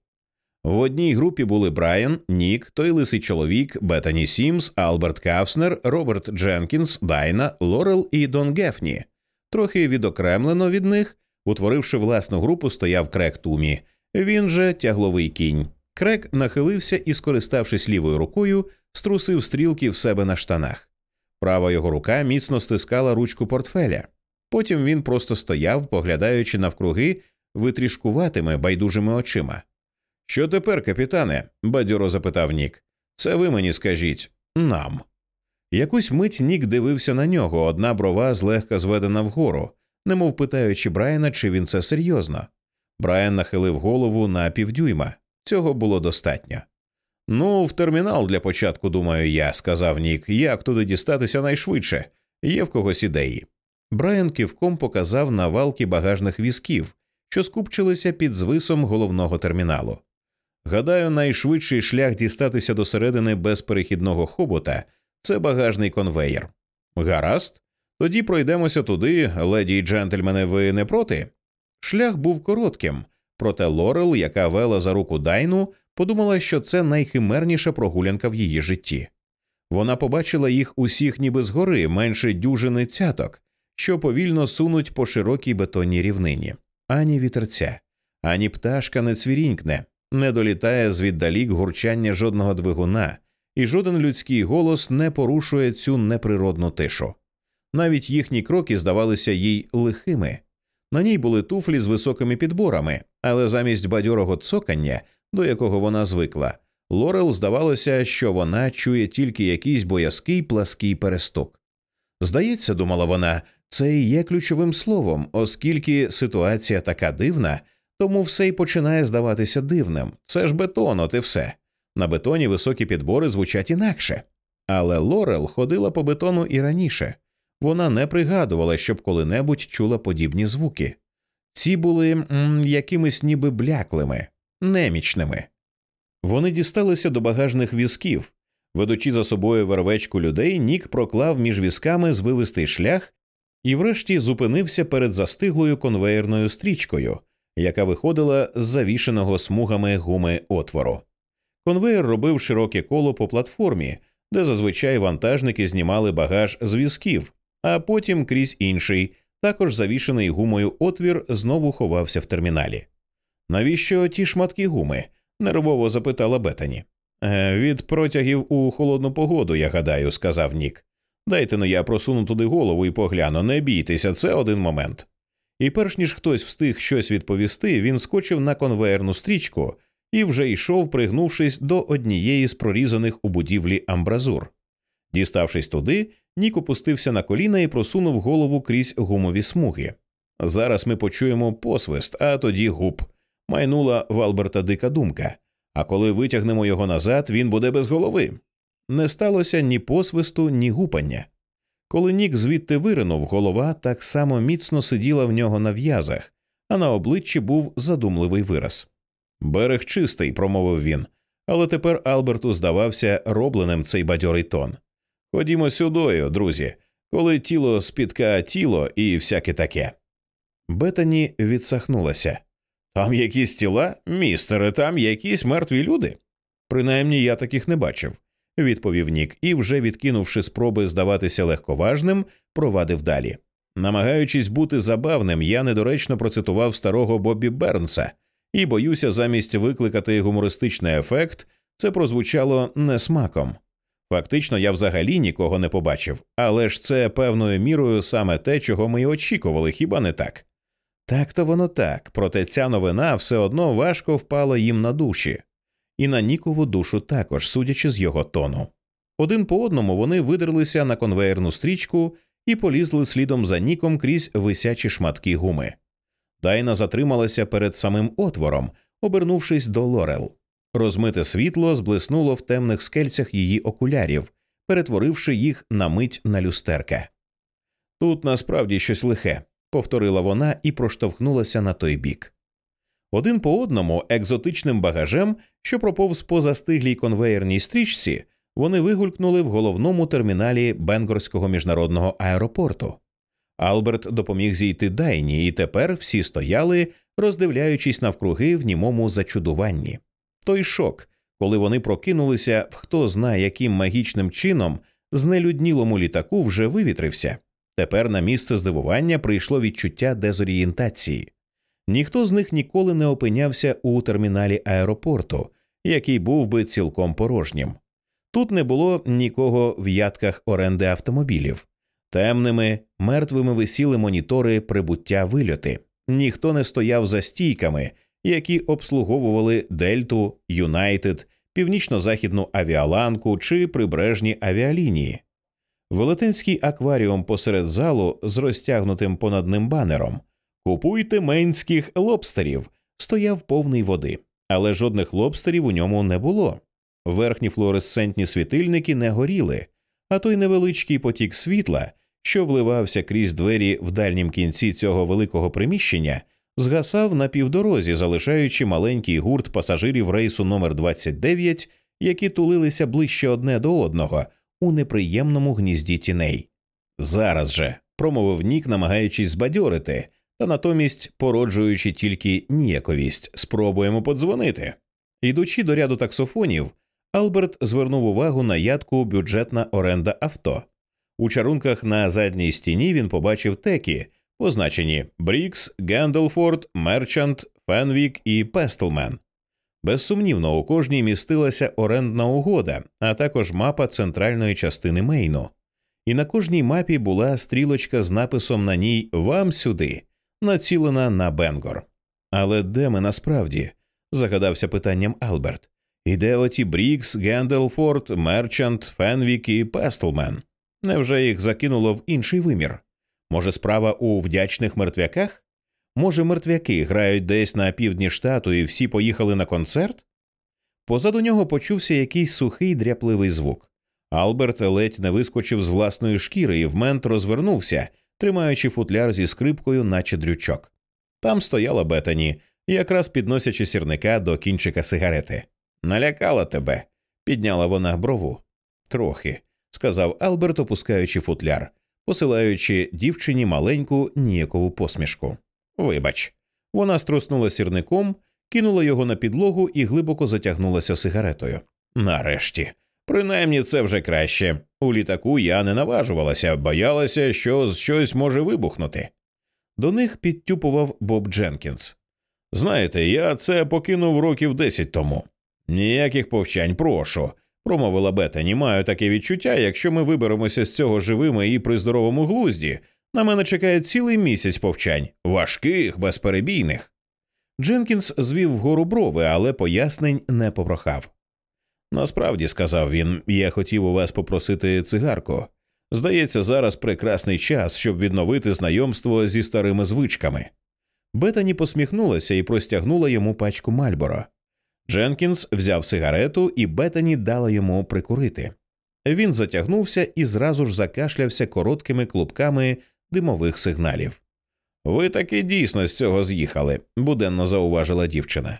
В одній групі були Брайан, Нік, той лисий чоловік, Бетані Сімс, Алберт Кавснер, Роберт Дженкінс, Дайна, Лорел і Дон Гефні. Трохи відокремлено від них, утворивши власну групу, стояв Крек Тумі. Він же тягловий кінь. Крек нахилився і, скориставшись лівою рукою, струсив стрілки в себе на штанах. Права його рука міцно стискала ручку портфеля. Потім він просто стояв, поглядаючи навкруги витрішкуватими байдужими очима. Що тепер, капітане? бадьоро запитав Нік. Це ви мені скажіть нам. Якусь мить Нік дивився на нього, одна брова злегка зведена вгору, немов питаючи Брайана, чи він це серйозно. Брайан нахилив голову на півдюйма. Цього було достатньо. Ну, в термінал для початку, думаю я, сказав Нік, як туди дістатися найшвидше, є в когось ідеї. Брайан кивком показав на валки багажних візків, що скупчилися під звисом головного терміналу. Гадаю, найшвидший шлях дістатися до середини без перехідного хобота це багажний конвеєр. Гаразд, тоді пройдемося туди, леді й джентльмени, ви не проти? Шлях був коротким, проте Лорел, яка вела за руку Дайну, подумала, що це найхимерніша прогулянка в її житті. Вона побачила їх усіх ніби згори, менше дюжини цяток, що повільно сунуть по широкій бетонній рівнині, ані вітерця, ані пташка не цвірінькне, не долітає звіддалік гурчання жодного двигуна, і жоден людський голос не порушує цю неприродну тишу. Навіть їхні кроки здавалися їй лихими. На ній були туфлі з високими підборами, але замість бадьорого цокання, до якого вона звикла, Лорел здавалося, що вона чує тільки якийсь боязкий плаский перестук. Здається, думала вона, це і є ключовим словом, оскільки ситуація така дивна, тому все й починає здаватися дивним. Це ж бетон, от і все. На бетоні високі підбори звучать інакше. Але Лорел ходила по бетону і раніше. Вона не пригадувала, щоб коли-небудь чула подібні звуки. Ці були м, якимись ніби бляклими, немічними. Вони дісталися до багажних візків. Ведучи за собою вервечку людей, Нік проклав між візками звивистий шлях і врешті зупинився перед застиглою конвеєрною стрічкою, яка виходила з завішеного смугами гуми отвору. Конвеєр робив широке коло по платформі, де зазвичай вантажники знімали багаж з візків, а потім крізь інший, також завішений гумою отвір, знову ховався в терміналі. Навіщо ті шматки гуми? нервово запитала Бетані. «Е, Від протягів у холодну погоду, я гадаю, сказав Нік. Дайте но я просуну туди голову і погляну, не бійтеся, це один момент. І перш ніж хтось встиг щось відповісти, він скочив на конвеєрну стрічку і вже йшов, пригнувшись до однієї з прорізаних у будівлі амбразур. Діставшись туди, Нік опустився на коліна і просунув голову крізь гумові смуги. Зараз ми почуємо посвист, а тоді губ. Майнула в Алберта дика думка. А коли витягнемо його назад, він буде без голови. Не сталося ні посвисту, ні гупання. Коли Нік звідти виринув, голова так само міцно сиділа в нього на в'язах, а на обличчі був задумливий вираз. Берег чистий, промовив він, але тепер Алберту здавався робленим цей бадьорий тон. Ходімо сюдою, друзі, коли тіло спітка тіло і всяке таке. Бетані відсахнулася. Там якісь тіла, містере, там якісь мертві люди. Принаймні я таких не бачив, відповів Нік і, вже відкинувши спроби здаватися легковажним, провадив далі. Намагаючись бути забавним, я недоречно процитував старого Бобі Бернса, і боюся, замість викликати гумористичний ефект, це прозвучало несмаком. Фактично, я взагалі нікого не побачив, але ж це певною мірою саме те, чого ми й очікували, хіба не так? Так то воно так, проте ця новина все одно важко впала їм на душі, і на Нікову душу також, судячи з його тону. Один по одному вони видерлися на конвеєрну стрічку і полізли слідом за Ніком крізь висячі шматки гуми. Дайна затрималася перед самим отвором, обернувшись до Лорел. Розмите світло зблиснуло в темних скельцях її окулярів, перетворивши їх на мить на люстерка. Тут насправді щось лихе, повторила вона і проштовхнулася на той бік. Один по одному екзотичним багажем, що проповз по застиглій конвеєрній стрічці, вони вигулькнули в головному терміналі Бенгорського міжнародного аеропорту. Алберт допоміг зійти Дайні, і тепер всі стояли, роздивляючись навкруги в німому зачудуванні. Той шок, коли вони прокинулися в хто знає яким магічним чином, знелюднілому літаку вже вивітрився. Тепер на місце здивування прийшло відчуття дезорієнтації. Ніхто з них ніколи не опинявся у терміналі аеропорту, який був би цілком порожнім. Тут не було нікого в ядках оренди автомобілів. Темними, мертвими висіли монітори прибуття вильоти. Ніхто не стояв за стійками, які обслуговували Дельту, Юнайтед, північно-західну авіаланку чи прибережні авіалінії. Велетенський акваріум посеред залу з розтягнутим понад ним банером Купуйте мейнських лобстерів стояв повний води, але жодних лобстерів у ньому не було. Верхні флуоресцентні світильники не горіли, а той невеличкий потік світла, що вливався крізь двері в дальнім кінці цього великого приміщення, згасав на півдорозі, залишаючи маленький гурт пасажирів рейсу номер 29 які тулилися ближче одне до одного у неприємному гнізді тіней. Зараз же, промовив Нік, намагаючись збадьорити, та натомість породжуючи тільки ніяковість, спробуємо подзвонити. Йдучи до ряду таксофонів, Алберт звернув увагу на ядку бюджетна оренда авто. У чарунках на задній стіні він побачив текі, позначені Брікс, Генделфорд, Мерчант, Фенвік і Пестлмен. Безсумнівно, у кожній містилася орендна угода, а також мапа центральної частини Мейну. І на кожній мапі була стрілочка з написом на ній Вам сюди, націлена на Бенгор. Але де ми насправді? загадався питанням Алберт. І де оті Брікс, Генделфорд, Мерчант, Фенвік і Пестлмен? Невже їх закинуло в інший вимір? Може, справа у вдячних мертвяках? Може, мертвяки грають десь на півдні штату і всі поїхали на концерт? Позаду нього почувся якийсь сухий дряпливий звук. Алберт ледь не вискочив з власної шкіри і в мент розвернувся, тримаючи футляр зі скрипкою, наче дрючок. Там стояла Бетані, якраз підносячи сірника до кінчика сигарети. Налякала тебе, підняла вона брову. Трохи, сказав Алберт, опускаючи футляр, посилаючи дівчині маленьку ніякову посмішку. Вибач, вона струснула сірником, кинула його на підлогу і глибоко затягнулася сигаретою. Нарешті, принаймні це вже краще. У літаку я не наважувалася, боялася, що щось може вибухнути. До них підтюпував Боб Дженкінс. Знаєте, я це покинув років десять тому. Ніяких повчань, прошу, промовила Бетані. Маю таке відчуття, якщо ми виберемося з цього живими і при здоровому глузді, на мене чекає цілий місяць повчань, важких, безперебійних. Дженкінс звів вгору брови, але пояснень не попрохав. Насправді, сказав він, я хотів у вас попросити цигарку. Здається, зараз прекрасний час, щоб відновити знайомство зі старими звичками. Бетані посміхнулася і простягнула йому пачку Мальборо. Дженкінс взяв сигарету, і Бетані дала йому прикурити. Він затягнувся і зразу ж закашлявся короткими клубками димових сигналів. Ви таки дійсно з цього з'їхали, буденно зауважила дівчина.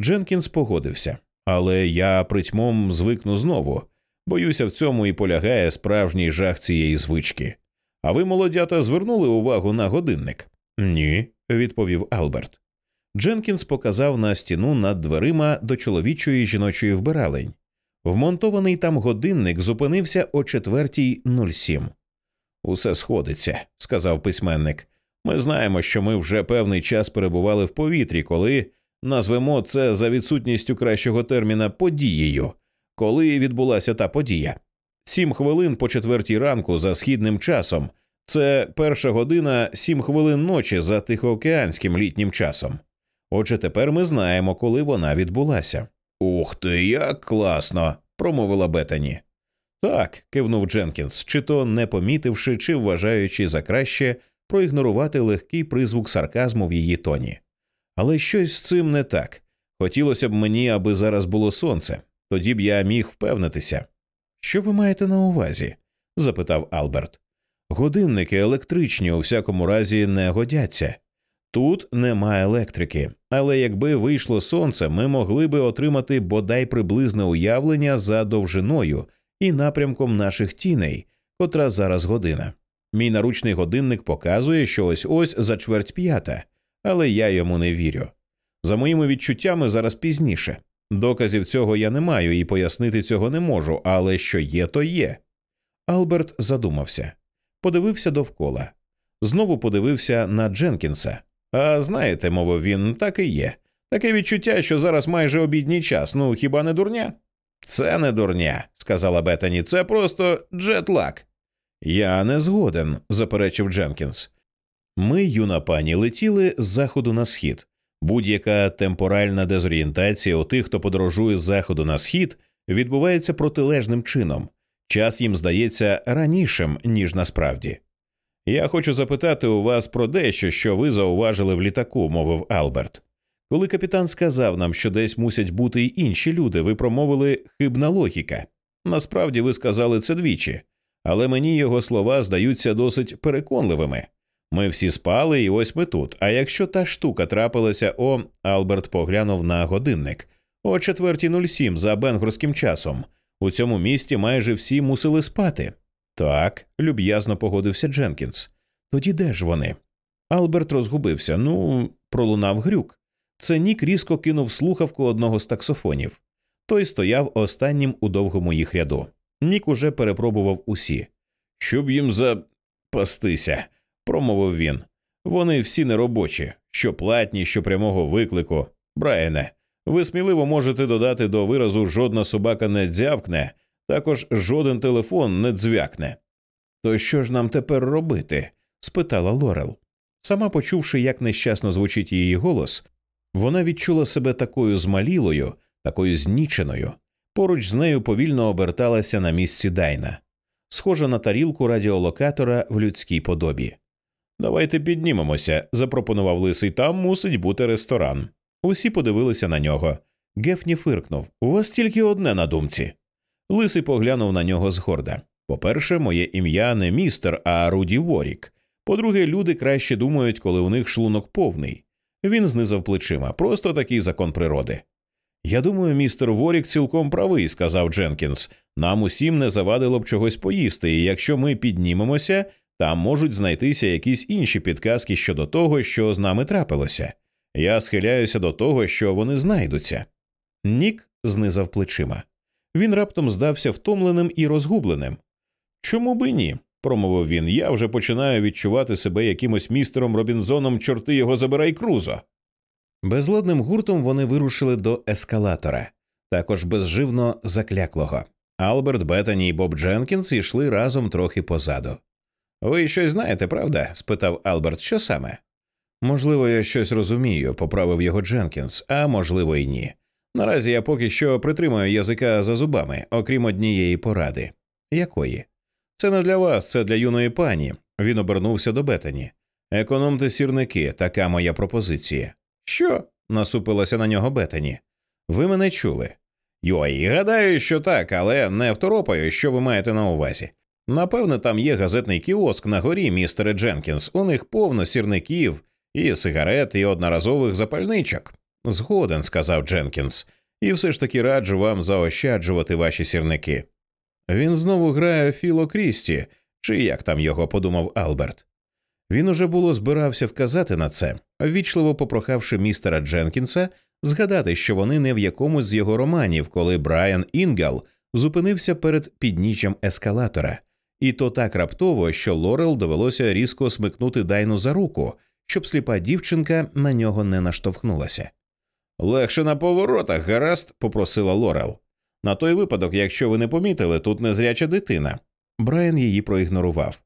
Дженкінс погодився, але я притьмом звикну знову. Боюся, в цьому і полягає справжній жах цієї звички. А ви, молодята, звернули увагу на годинник? Ні, відповів Алберт. Дженкінс показав на стіну над дверима до чоловічої жіночої вбиралень. Вмонтований там годинник зупинився о 4.07. Усе сходиться, сказав письменник. Ми знаємо, що ми вже певний час перебували в повітрі, коли назвемо це за відсутністю кращого терміна подією, коли відбулася та подія. Сім хвилин по четвертій ранку за східним часом. Це перша година сім хвилин ночі за тихоокеанським літнім часом. Отже, тепер ми знаємо, коли вона відбулася. Ух ти, як класно! промовила Бетані. Так, кивнув Дженкінс, чи то не помітивши, чи вважаючи за краще проігнорувати легкий призвук сарказму в її тоні. Але щось з цим не так. Хотілося б мені, аби зараз було сонце, тоді б я міг впевнитися. Що ви маєте на увазі? запитав Алберт. Годинники електричні у всякому разі не годяться. Тут нема електрики, але якби вийшло сонце, ми могли би отримати бодай приблизне уявлення за довжиною і напрямком наших тіней, котра зараз година. Мій наручний годинник показує, що ось ось за чверть п'ята, але я йому не вірю. За моїми відчуттями зараз пізніше. Доказів цього я не маю і пояснити цього не можу, але що є, то є. Алберт задумався, подивився довкола, знову подивився на Дженкінса. А знаєте, мовив він, так і є. Таке відчуття, що зараз майже обідній час, ну хіба не дурня? Це не дурня, сказала Бетані, це просто джетлак. Я не згоден, заперечив Дженкінс. Ми, юна пані, летіли з заходу на схід. Будь-яка темпоральна дезорієнтація у тих, хто подорожує з заходу на схід, відбувається протилежним чином. Час їм здається ранішим, ніж насправді. Я хочу запитати у вас про дещо, що ви зауважили в літаку, мовив Алберт. Коли капітан сказав нам, що десь мусять бути й інші люди, ви промовили хибна логіка. Насправді ви сказали це двічі, але мені його слова здаються досить переконливими. Ми всі спали, і ось ми тут. А якщо та штука трапилася, о, Алберт поглянув на годинник о 4.07 за бенгурським часом. У цьому місті майже всі мусили спати. Так, люб'язно погодився Дженкінс. Тоді де ж вони? Алберт розгубився. Ну, пролунав грюк. Це Нік різко кинув слухавку одного з таксофонів. Той стояв останнім у довгому їх ряду. Нік уже перепробував усі. Щоб їм запастися, промовив він. Вони всі неробочі, що платні, що прямого виклику. Брайане, ви сміливо можете додати до виразу жодна собака не дзявкне, також жоден телефон не дзвякне. То що ж нам тепер робити? спитала Лорел. Сама почувши, як нещасно звучить її голос, вона відчула себе такою змалілою, такою зніченою. Поруч з нею повільно оберталася на місці Дайна, схожа на тарілку радіолокатора в людській подобі. Давайте піднімемося, запропонував лисий. Там мусить бути ресторан. Усі подивилися на нього. Гефні фиркнув. У вас тільки одне на думці. Лисий поглянув на нього згорда. По-перше, моє ім'я не містер, а Руді Ворік. По-друге, люди краще думають, коли у них шлунок повний. Він знизав плечима, просто такий закон природи. Я думаю, містер Ворік цілком правий, сказав Дженкінс. Нам усім не завадило б чогось поїсти, і якщо ми піднімемося, там можуть знайтися якісь інші підказки щодо того, що з нами трапилося. Я схиляюся до того, що вони знайдуться. Нік знизав плечима. Він раптом здався втомленим і розгубленим. Чому би ні? промовив він. Я вже починаю відчувати себе якимось містером Робінзоном, чорти його забирай крузо. Безладним гуртом вони вирушили до ескалатора, також безживно закляклого. Алберт Беттані і Боб Дженкінс йшли разом трохи позаду. Ви щось знаєте, правда? спитав Алберт, що саме? Можливо, я щось розумію, поправив його Дженкінс, а можливо, і ні. Наразі я поки що притримаю язика за зубами, окрім однієї поради. Якої? Це не для вас, це для юної пані. Він обернувся до Бетані. Економте сірники, така моя пропозиція. Що? насупилася на нього Бетані. Ви мене чули. Йой, гадаю, що так, але не второпаю, що ви маєте на увазі. Напевне, там є газетний кіоск на горі, містере Дженкінс. У них повно сірників, і сигарет, і одноразових запальничок. Згоден, сказав Дженкінс, і все ж таки раджу вам заощаджувати ваші сірники. Він знову грає Філо Крісті, чи як там його подумав Алберт. Він уже було збирався вказати на це, ввічливо попрохавши містера Дженкінса згадати, що вони не в якомусь з його романів, коли Брайан Інгал зупинився перед підніжжям ескалатора, і то так раптово, що Лорел довелося різко смикнути дайну за руку, щоб сліпа дівчинка на нього не наштовхнулася. Легше на поворотах, гаразд, попросила Лорел. На той випадок, якщо ви не помітили, тут незряча дитина. Брайан її проігнорував.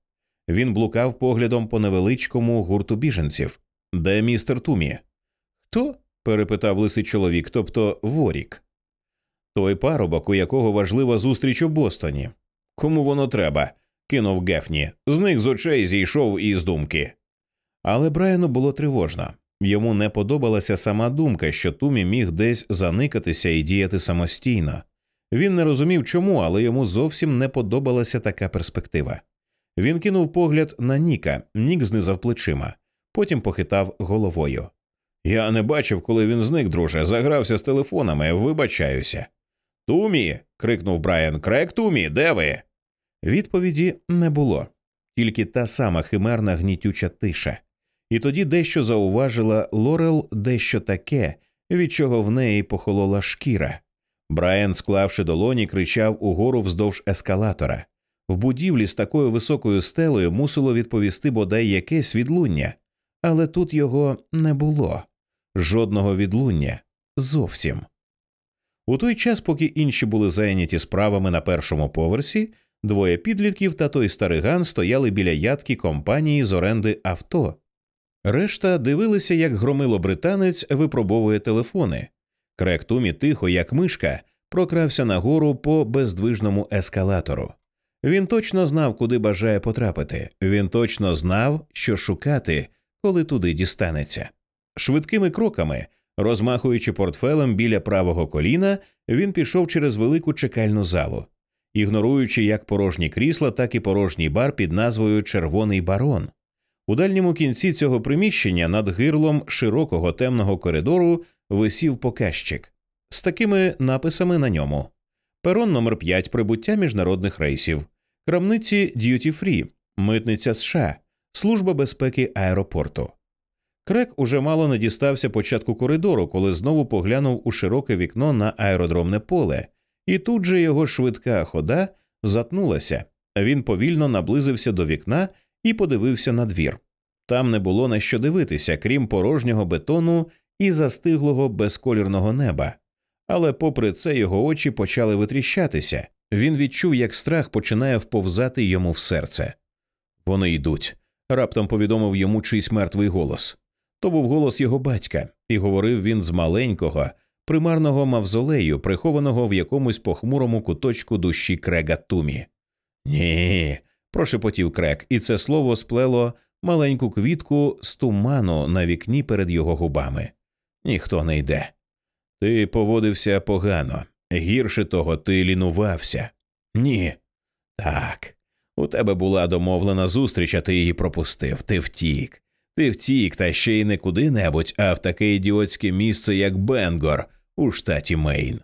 Він блукав поглядом по невеличкому гурту біженців. Де містер Тумі? Хто? перепитав лисий чоловік, тобто Ворік. Той парубок, у якого важлива зустріч у Бостоні. Кому воно треба? кинув Гефні. Зник з очей зійшов із думки. Але Брайану було тривожно. Йому не подобалася сама думка, що Тумі міг десь заникатися і діяти самостійно. Він не розумів чому, але йому зовсім не подобалася така перспектива. Він кинув погляд на Ніка, Нік знизав плечима, потім похитав головою. Я не бачив, коли він зник, друже, загрався з телефонами, вибачаюся. Тумі. крикнув Брайан Крек Тумі, де ви? Відповіді не було, тільки та сама химерна гнітюча тиша. І тоді дещо зауважила Лорел дещо таке, від чого в неї похолола шкіра. Брайан, склавши долоні, кричав угору вздовж ескалатора. В будівлі з такою високою стелею мусило відповісти бодай якесь відлуння, але тут його не було жодного відлуння зовсім. У той час, поки інші були зайняті справами на першому поверсі, двоє підлітків та той стариган стояли біля ядки компанії з оренди авто. Решта дивилися, як громило британець випробовує телефони. Крек Тумі тихо, як мишка, прокрався нагору по бездвижному ескалатору. Він точно знав, куди бажає потрапити. Він точно знав, що шукати, коли туди дістанеться. Швидкими кроками, розмахуючи портфелем біля правого коліна, він пішов через велику чекальну залу, ігноруючи як порожні крісла, так і порожній бар під назвою Червоний барон. У дальньому кінці цього приміщення над гирлом широкого темного коридору висів показчик з такими написами на ньому: перон номер 5 прибуття міжнародних рейсів, крамниці Duty Free, митниця США, служба безпеки аеропорту. Крек уже мало не дістався початку коридору, коли знову поглянув у широке вікно на аеродромне поле, і тут же його швидка хода затнулася. Він повільно наблизився до вікна і подивився на двір. Там не було на що дивитися, крім порожнього бетону і застиглого безколірного неба. Але, попри це, його очі почали витріщатися. Він відчув, як страх починає вповзати йому в серце. Вони йдуть. Раптом повідомив йому чийсь мертвий голос. То був голос його батька, і говорив він з маленького, примарного мавзолею, прихованого в якомусь похмурому куточку душі Крега Тумі. Ні, прошепотів крек, і це слово сплело маленьку квітку з туману на вікні перед його губами. Ніхто не йде. Ти поводився погано. Гірше того, ти лінувався. Ні. Так. У тебе була домовлена зустріч, а ти її пропустив. Ти втік. Ти втік, та ще й не куди-небудь, а в таке ідіотське місце, як Бенгор, у штаті Мейн.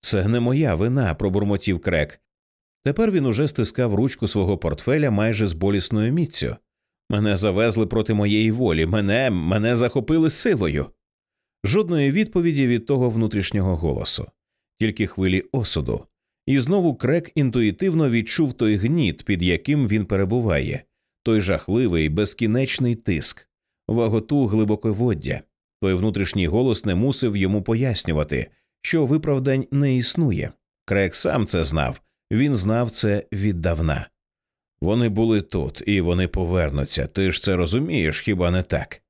Це не моя вина, пробурмотів крек. Тепер він уже стискав ручку свого портфеля майже з болісною міцю. Мене завезли проти моєї волі, мене мене захопили силою. Жодної відповіді від того внутрішнього голосу, тільки хвилі осуду. І знову крек інтуїтивно відчув той гніт, під яким він перебуває, той жахливий, безкінечний тиск, ваготу глибоководдя. Той внутрішній голос не мусив йому пояснювати, що виправдань не існує. Крек сам це знав, він знав це віддавна. Вони були тут, і вони повернуться. Ти ж це розумієш, хіба не так?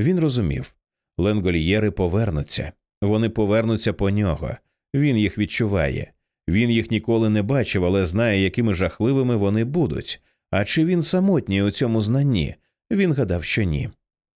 Він розумів. Ленголієри повернуться, вони повернуться по нього. Він їх відчуває. Він їх ніколи не бачив, але знає, якими жахливими вони будуть. А чи він самотній у цьому знанні? Він гадав, що ні.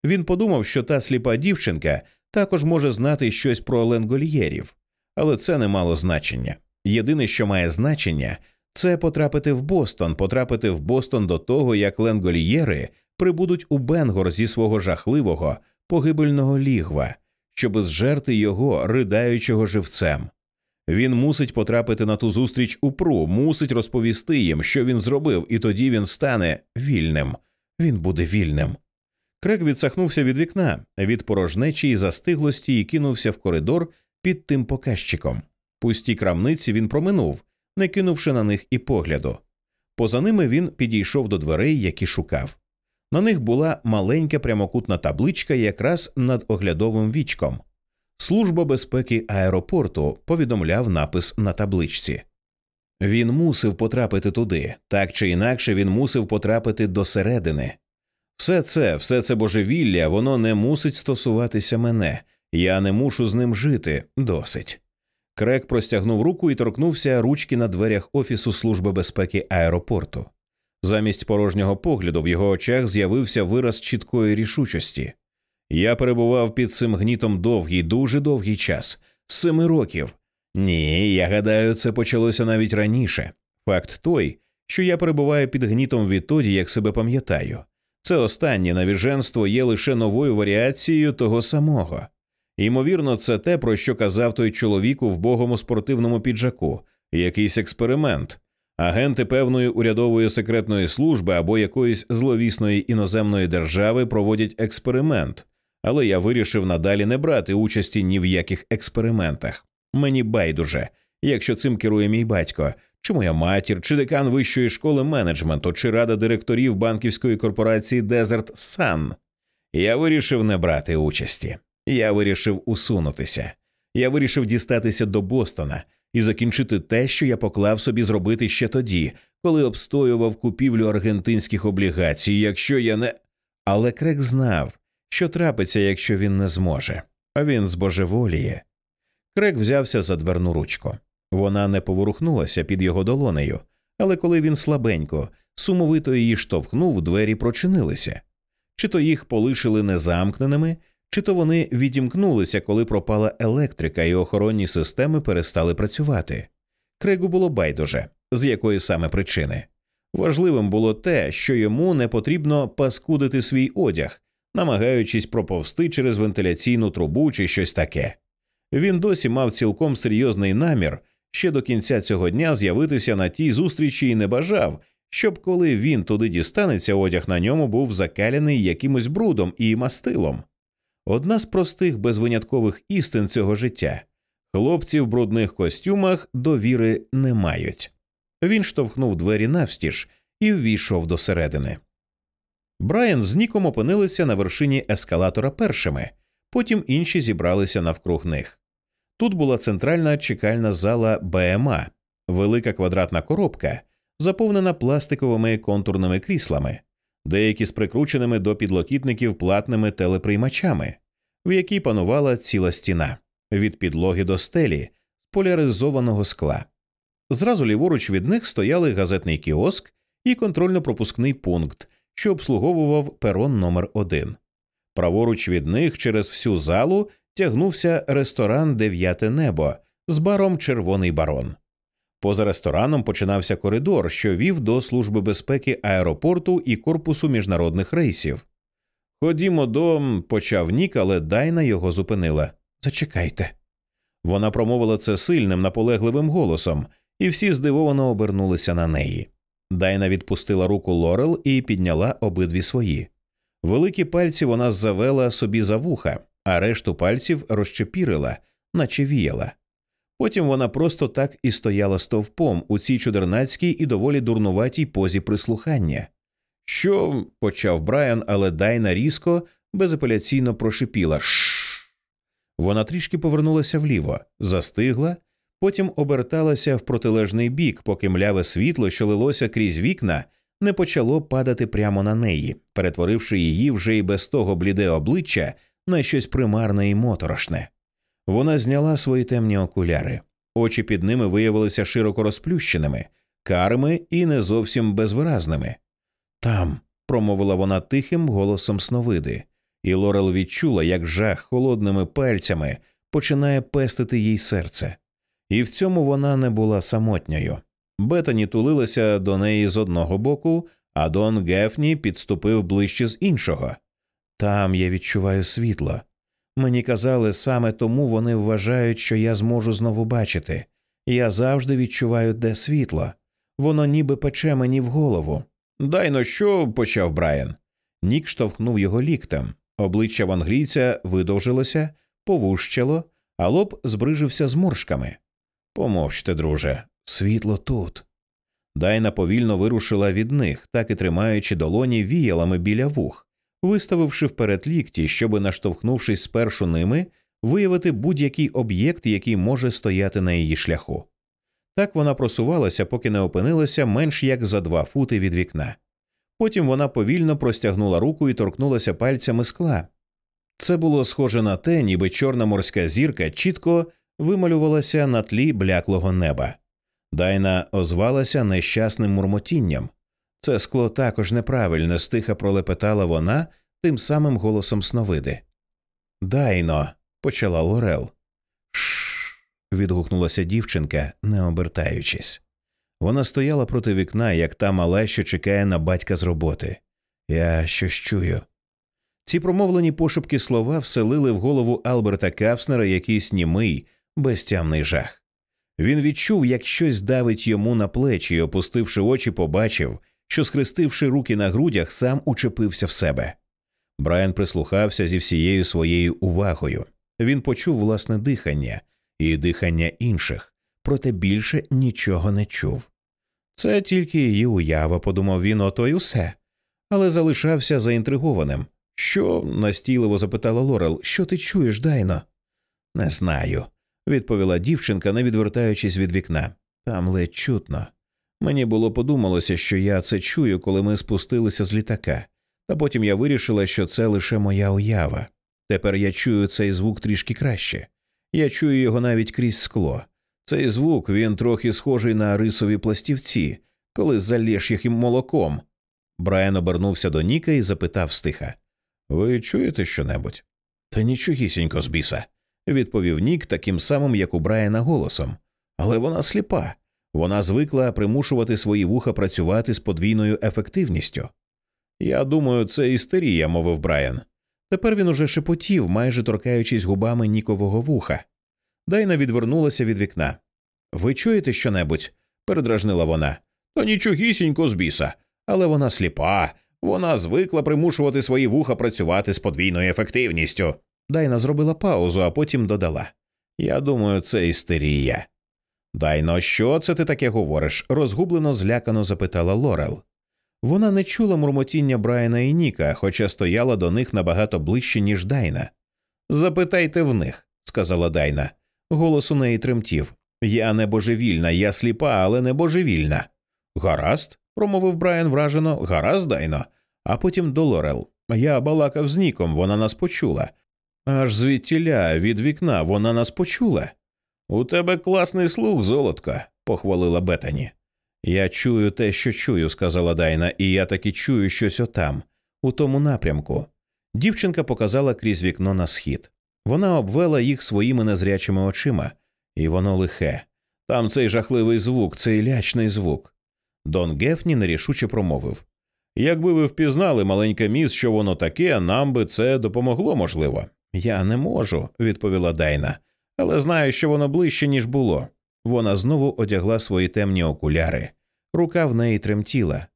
Він подумав, що та сліпа дівчинка також може знати щось про ленгольєрів, але це не мало значення. Єдине, що має значення, це потрапити в Бостон, потрапити в Бостон до того, як ленгольєри прибудуть у Бенгор зі свого жахливого погибельного лігва, щоб зжерти його ридаючого живцем. Він мусить потрапити на ту зустріч у пру, мусить розповісти їм, що він зробив, і тоді він стане вільним. Він буде вільним. Крек відсахнувся від вікна, від порожнечі і застиглості і кинувся в коридор під тим показчиком. Пусті крамниці він проминув, не кинувши на них і погляду. Поза ними він підійшов до дверей, які шукав. На них була маленька прямокутна табличка якраз над оглядовим вічком. Служба безпеки аеропорту повідомляв напис на табличці. Він мусив потрапити туди, так чи інакше він мусив потрапити до середини. Все це, все це божевілля, воно не мусить стосуватися мене, я не мушу з ним жити досить. Крек простягнув руку і торкнувся ручки на дверях Офісу Служби безпеки аеропорту. Замість порожнього погляду в його очах з'явився вираз чіткої рішучості. Я перебував під цим гнітом довгий, дуже довгий час семи років. Ні, я гадаю, це почалося навіть раніше. Факт той, що я перебуваю під гнітом відтоді, як себе пам'ятаю. Це останнє навіженство є лише новою варіацією того самого. Ймовірно, це те, про що казав той чоловік у вбогому спортивному піджаку, якийсь експеримент. Агенти певної урядової секретної служби або якоїсь зловісної іноземної держави проводять експеримент, але я вирішив надалі не брати участі ні в яких експериментах. Мені байдуже, якщо цим керує мій батько, чи моя матір, чи декан вищої школи менеджменту, чи рада директорів банківської корпорації Desert Sun. Я вирішив не брати участі. Я вирішив усунутися. Я вирішив дістатися до Бостона і закінчити те, що я поклав собі зробити ще тоді, коли обстоював купівлю аргентинських облігацій, якщо я не. Але Крек знав, що трапиться, якщо він не зможе, а він збожеволіє. Крек взявся за дверну ручку. Вона не поворухнулася під його долонею, але коли він слабенько, сумовито її штовхнув, двері прочинилися. Чи то їх полишили незамкненими, чи то вони відімкнулися, коли пропала електрика, і охоронні системи перестали працювати. Крегу було байдуже, з якої саме причини. Важливим було те, що йому не потрібно паскудити свій одяг, намагаючись проповсти через вентиляційну трубу чи щось таке. Він досі мав цілком серйозний намір ще до кінця цього дня з'явитися на тій зустрічі і не бажав, щоб коли він туди дістанеться, одяг на ньому був закаляний якимось брудом і мастилом. Одна з простих безвиняткових істин цього життя хлопці в брудних костюмах довіри не мають. Він штовхнув двері навстіж і ввійшов до середини. Брайан з Ніком опинилися на вершині ескалатора першими, потім інші зібралися навкруг них. Тут була центральна чекальна зала БМА, велика квадратна коробка, заповнена пластиковими контурними кріслами деякі з прикрученими до підлокітників платними телеприймачами, в якій панувала ціла стіна від підлоги до стелі з поляризованого скла. Зразу ліворуч від них стояли газетний кіоск і контрольно-пропускний пункт, що обслуговував перон номер 1 Праворуч від них через всю залу тягнувся ресторан Дев'яте небо з баром Червоний барон. Поза рестораном починався коридор, що вів до служби безпеки аеропорту і корпусу міжнародних рейсів. Ходімо до, почав Нік, але Дайна його зупинила. Зачекайте. Вона промовила це сильним, наполегливим голосом, і всі здивовано обернулися на неї. Дайна відпустила руку Лорел і підняла обидві свої. Великі пальці вона завела собі за вуха, а решту пальців розчепірила, наче віяла. Потім вона просто так і стояла стовпом у цій чудернацькій і доволі дурнуватій позі прислухання. Що, почав Брайан, але Дайна різко, безапеляційно прошипіла Шш. Вона трішки повернулася вліво, застигла, потім оберталася в протилежний бік, поки мляве світло, що лилося крізь вікна, не почало падати прямо на неї, перетворивши її вже й без того бліде обличчя на щось примарне і моторошне. Вона зняла свої темні окуляри. Очі під ними виявилися широко розплющеними, карими і не зовсім безвиразними. Там, промовила вона тихим голосом сновиди, і Лорел відчула, як жах холодними пальцями починає пестити їй серце. І в цьому вона не була самотньою. Бетані тулилася до неї з одного боку, а Дон Гефні підступив ближче з іншого. Там я відчуваю світло. Мені казали, саме тому вони вважають, що я зможу знову бачити. Я завжди відчуваю, де світло. Воно ніби пече мені в голову. Дай но що, почав Брайан. Нік штовхнув його ліктем. Обличчя в англійця видовжилося, повущало, а лоб збрижився зморшками. Помовчте, друже, світло тут. Дайна повільно вирушила від них, так і тримаючи долоні віялами біля вух виставивши вперед лікті, щоби, наштовхнувшись спершу ними, виявити будь-який об'єкт, який може стояти на її шляху. Так вона просувалася, поки не опинилася менш як за два фути від вікна. Потім вона повільно простягнула руку і торкнулася пальцями скла. Це було схоже на те, ніби чорна морська зірка чітко вималювалася на тлі бляклого неба. Дайна озвалася нещасним мурмотінням, це скло також неправильне, стиха пролепетала вона тим самим голосом сновиди. Дайно, почала Лорел. Відгукнулася дівчинка, не обертаючись. Вона стояла проти вікна, як та мала, що чекає на батька з роботи. Я щось чую. Ці промовлені пошепки слова вселили в голову Алберта Кавснера якийсь німий, безтямний жах. Він відчув, як щось давить йому на плечі і, опустивши очі, побачив, що, схрестивши руки на грудях, сам учепився в себе. Брайан прислухався зі всією своєю увагою. Він почув власне дихання і дихання інших, проте більше нічого не чув. Це тільки її уява, подумав він, ото й усе, але залишався заінтригованим. Що? настійливо запитала Лорел, що ти чуєш, Дайно? Не знаю, відповіла дівчинка, не відвертаючись від вікна. Там ледь чутно. Мені було подумалося, що я це чую, коли ми спустилися з літака, та потім я вирішила, що це лише моя уява. Тепер я чую цей звук трішки краще. Я чую його навіть крізь скло. Цей звук він трохи схожий на рисові пластівці, коли залєш їх молоком. Брайан обернувся до Ніка і запитав стиха Ви чуєте щонебудь? Та нічогісінько з біса, відповів Нік таким самим, як у Брайана голосом. Але вона сліпа. Вона звикла примушувати свої вуха працювати з подвійною ефективністю. Я думаю, це істерія, мовив Брайан. Тепер він уже шепотів, майже торкаючись губами нікового вуха. Дайна відвернулася від вікна. Ви чуєте щонебудь? передражнила вона. То нічогісінько з біса, але вона сліпа, вона звикла примушувати свої вуха працювати з подвійною ефективністю. Дайна зробила паузу, а потім додала Я думаю, це істерія. Дайно, що це ти таке говориш? розгублено злякано запитала Лорел. Вона не чула мурмотіння Брайана і Ніка, хоча стояла до них набагато ближче, ніж Дайна. Запитайте в них, сказала Дайна. Голос у неї тремтів. Я не божевільна, я сліпа, але не божевільна. Гаразд, промовив Брайан вражено, гаразд, Дайно. А потім до Лорел. Я балакав з Ніком, вона нас почула. Аж звідтіля від вікна вона нас почула. У тебе класний слух, золотко, похвалила Бетані. Я чую те, що чую, сказала Дайна, і я таки чую щось отам, у тому напрямку. Дівчинка показала крізь вікно на схід. Вона обвела їх своїми незрячими очима. І воно лихе. Там цей жахливий звук, цей лячний звук. Дон Гефні нерішуче промовив Якби ви впізнали маленьке міс, що воно таке, нам би це допомогло, можливо. Я не можу, відповіла Дайна, але знаю, що воно ближче, ніж було. Вона знову одягла свої темні окуляри. Рука в неї тремтіла.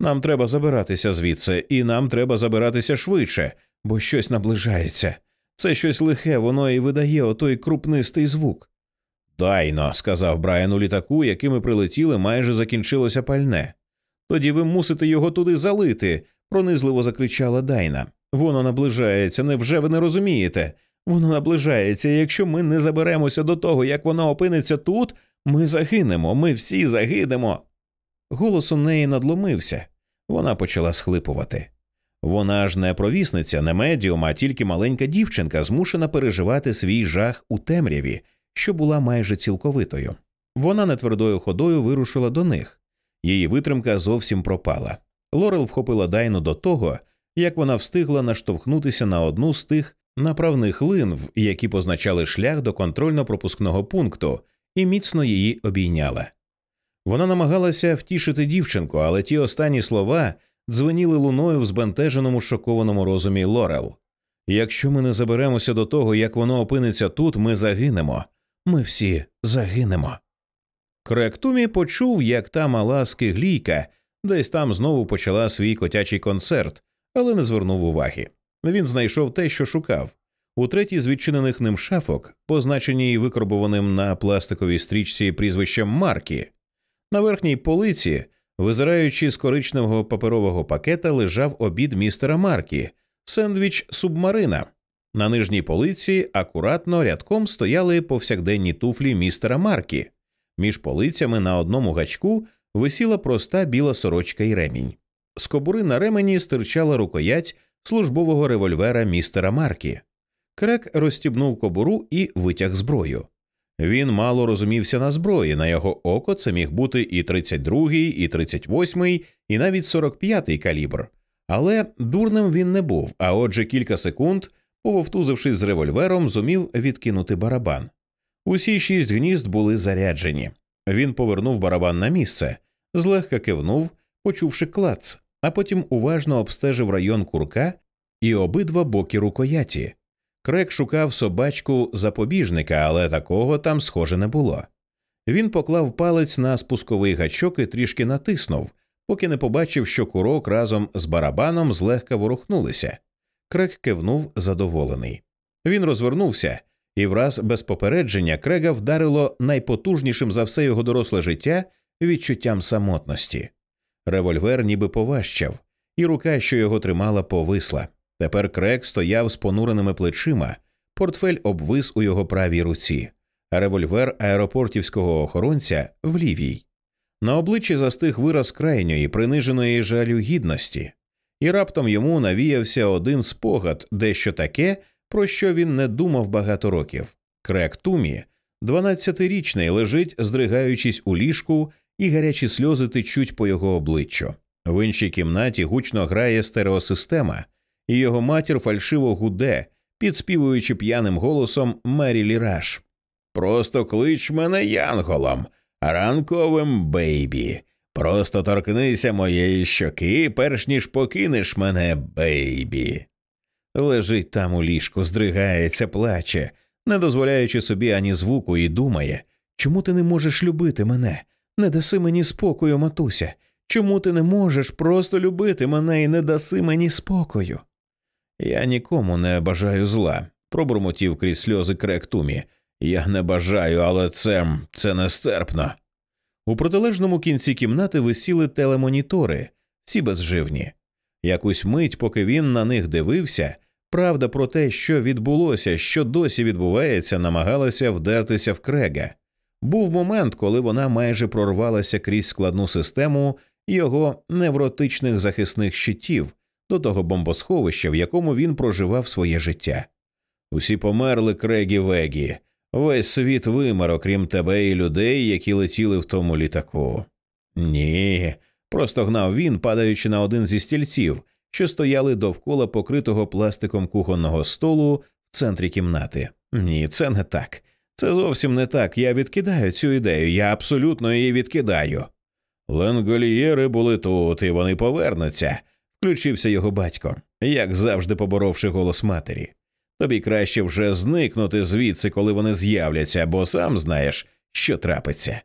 Нам треба забиратися звідси, і нам треба забиратися швидше, бо щось наближається. Це щось лихе, воно і видає отой крупнистий звук. Дайно, сказав Брайан у літаку, якими прилетіли, майже закінчилося пальне. Тоді ви мусите його туди залити, пронизливо закричала Дайна. Воно наближається, невже ви не розумієте? Воно наближається, і якщо ми не заберемося до того, як воно опиниться тут, ми загинемо, ми всі загинемо. Голос у неї надломився. Вона почала схлипувати. Вона ж не провісниця, не медіум, а тільки маленька дівчинка, змушена переживати свій жах у темряві, що була майже цілковитою. Вона нетвердою ходою вирушила до них. Її витримка зовсім пропала. Лорел вхопила Дайну до того, як вона встигла наштовхнутися на одну з тих направних линв, які позначали шлях до контрольно-пропускного пункту, і міцно її обійняла. Вона намагалася втішити дівчинку, але ті останні слова дзвеніли луною в збентеженому шокованому розумі Лорел. Якщо ми не заберемося до того, як воно опиниться тут, ми загинемо. Ми всі загинемо. Кректумі почув, як та мала скиглійка десь там знову почала свій котячий концерт, але не звернув уваги. Він знайшов те, що шукав. У третій з відчинених ним шафок, позначеній викорбованим на пластиковій стрічці прізвищем Маркі. На верхній полиці, визираючи з коричневого паперового пакета, лежав обід містера Маркі, сендвіч субмарина. На нижній полиці акуратно рядком стояли повсякденні туфлі містера Маркі. Між полицями на одному гачку висіла проста біла сорочка і ремінь. З кобури на ремені стирчала рукоять службового револьвера містера Маркі. Крек розстібнув кобуру і витяг зброю. Він мало розумівся на зброї. На його око це міг бути і 32-й, і 38-й, і навіть 45-й калібр. Але дурним він не був, а отже, кілька секунд, пововтузившись з револьвером, зумів відкинути барабан. Усі шість гнізд були заряджені. Він повернув барабан на місце, злегка кивнув, почувши клац, а потім уважно обстежив район курка і обидва боки рукояті. Крек шукав собачку запобіжника, але такого там схоже не було. Він поклав палець на спусковий гачок і трішки натиснув, поки не побачив, що курок разом з барабаном злегка ворухнулися. Крег кивнув задоволений. Він розвернувся, і враз без попередження Крега вдарило найпотужнішим за все його доросле життя відчуттям самотності. Револьвер ніби поважчав, і рука, що його тримала, повисла. Тепер Крег стояв з понуреними плечима, портфель обвис у його правій руці, а револьвер аеропортівського охоронця в лівій. На обличчі застиг вираз крайньої, приниженої жалюгідності, і раптом йому навіявся один спогад, дещо таке, про що він не думав багато років. Крек Тумі, 12-річний, лежить, здригаючись у ліжку, і гарячі сльози течуть по його обличчю. В іншій кімнаті гучно грає стереосистема і його матір фальшиво гуде, підспівуючи п'яним голосом Мері Ліраш. Просто клич мене янголом, ранковим бейбі. Просто торкнися моєї щоки, перш ніж покинеш мене, бейбі. Лежить там у ліжку, здригається, плаче, не дозволяючи собі ані звуку, і думає, чому ти не можеш любити мене? Не даси мені спокою, матуся. Чому ти не можеш просто любити мене і не даси мені спокою? Я нікому не бажаю зла, пробурмотів крізь сльози крек Тумі. Я не бажаю, але це це нестерпно. У протилежному кінці кімнати висіли телемонітори, всі безживні. Якусь мить, поки він на них дивився, правда про те, що відбулося, що досі відбувається, намагалася вдертися в крега. Був момент, коли вона майже прорвалася крізь складну систему його невротичних захисних щитів до того бомбосховища, в якому він проживав своє життя. Усі померли Крегі Вегі, весь світ вимер, окрім тебе і людей, які летіли в тому літаку. Ні, просто гнав він, падаючи на один зі стільців, що стояли довкола покритого пластиком кухонного столу в центрі кімнати. Ні, це не так. Це зовсім не так. Я відкидаю цю ідею, я абсолютно її відкидаю. Ленголієри були тут, і вони повернуться, включився його батько, як завжди поборовши голос матері. Тобі краще вже зникнути звідси, коли вони з'являться, бо сам знаєш, що трапиться.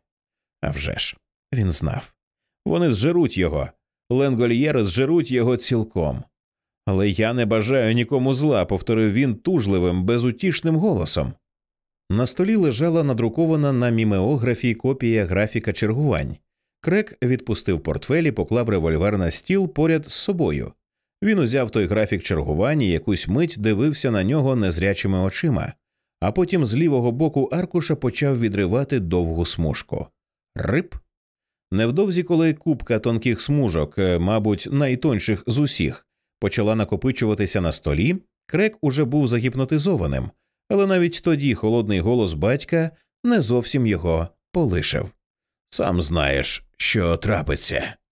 А вже ж, він знав. Вони зжеруть його. Ленгольєри зжеруть його цілком. Але я не бажаю нікому зла, повторив він тужливим, безутішним голосом. На столі лежала надрукована на мімеографі копія графіка чергувань. Крек відпустив портфель і поклав револьвер на стіл поряд з собою. Він узяв той графік чергування і якусь мить дивився на нього незрячими очима, а потім з лівого боку аркуша почав відривати довгу смужку. Рип. Невдовзі, коли купка тонких смужок, е, мабуть, найтонших з усіх, почала накопичуватися на столі, крек уже був загіпнотизованим, але навіть тоді холодний голос батька не зовсім його полишив. Сам знаєш, що трапиться.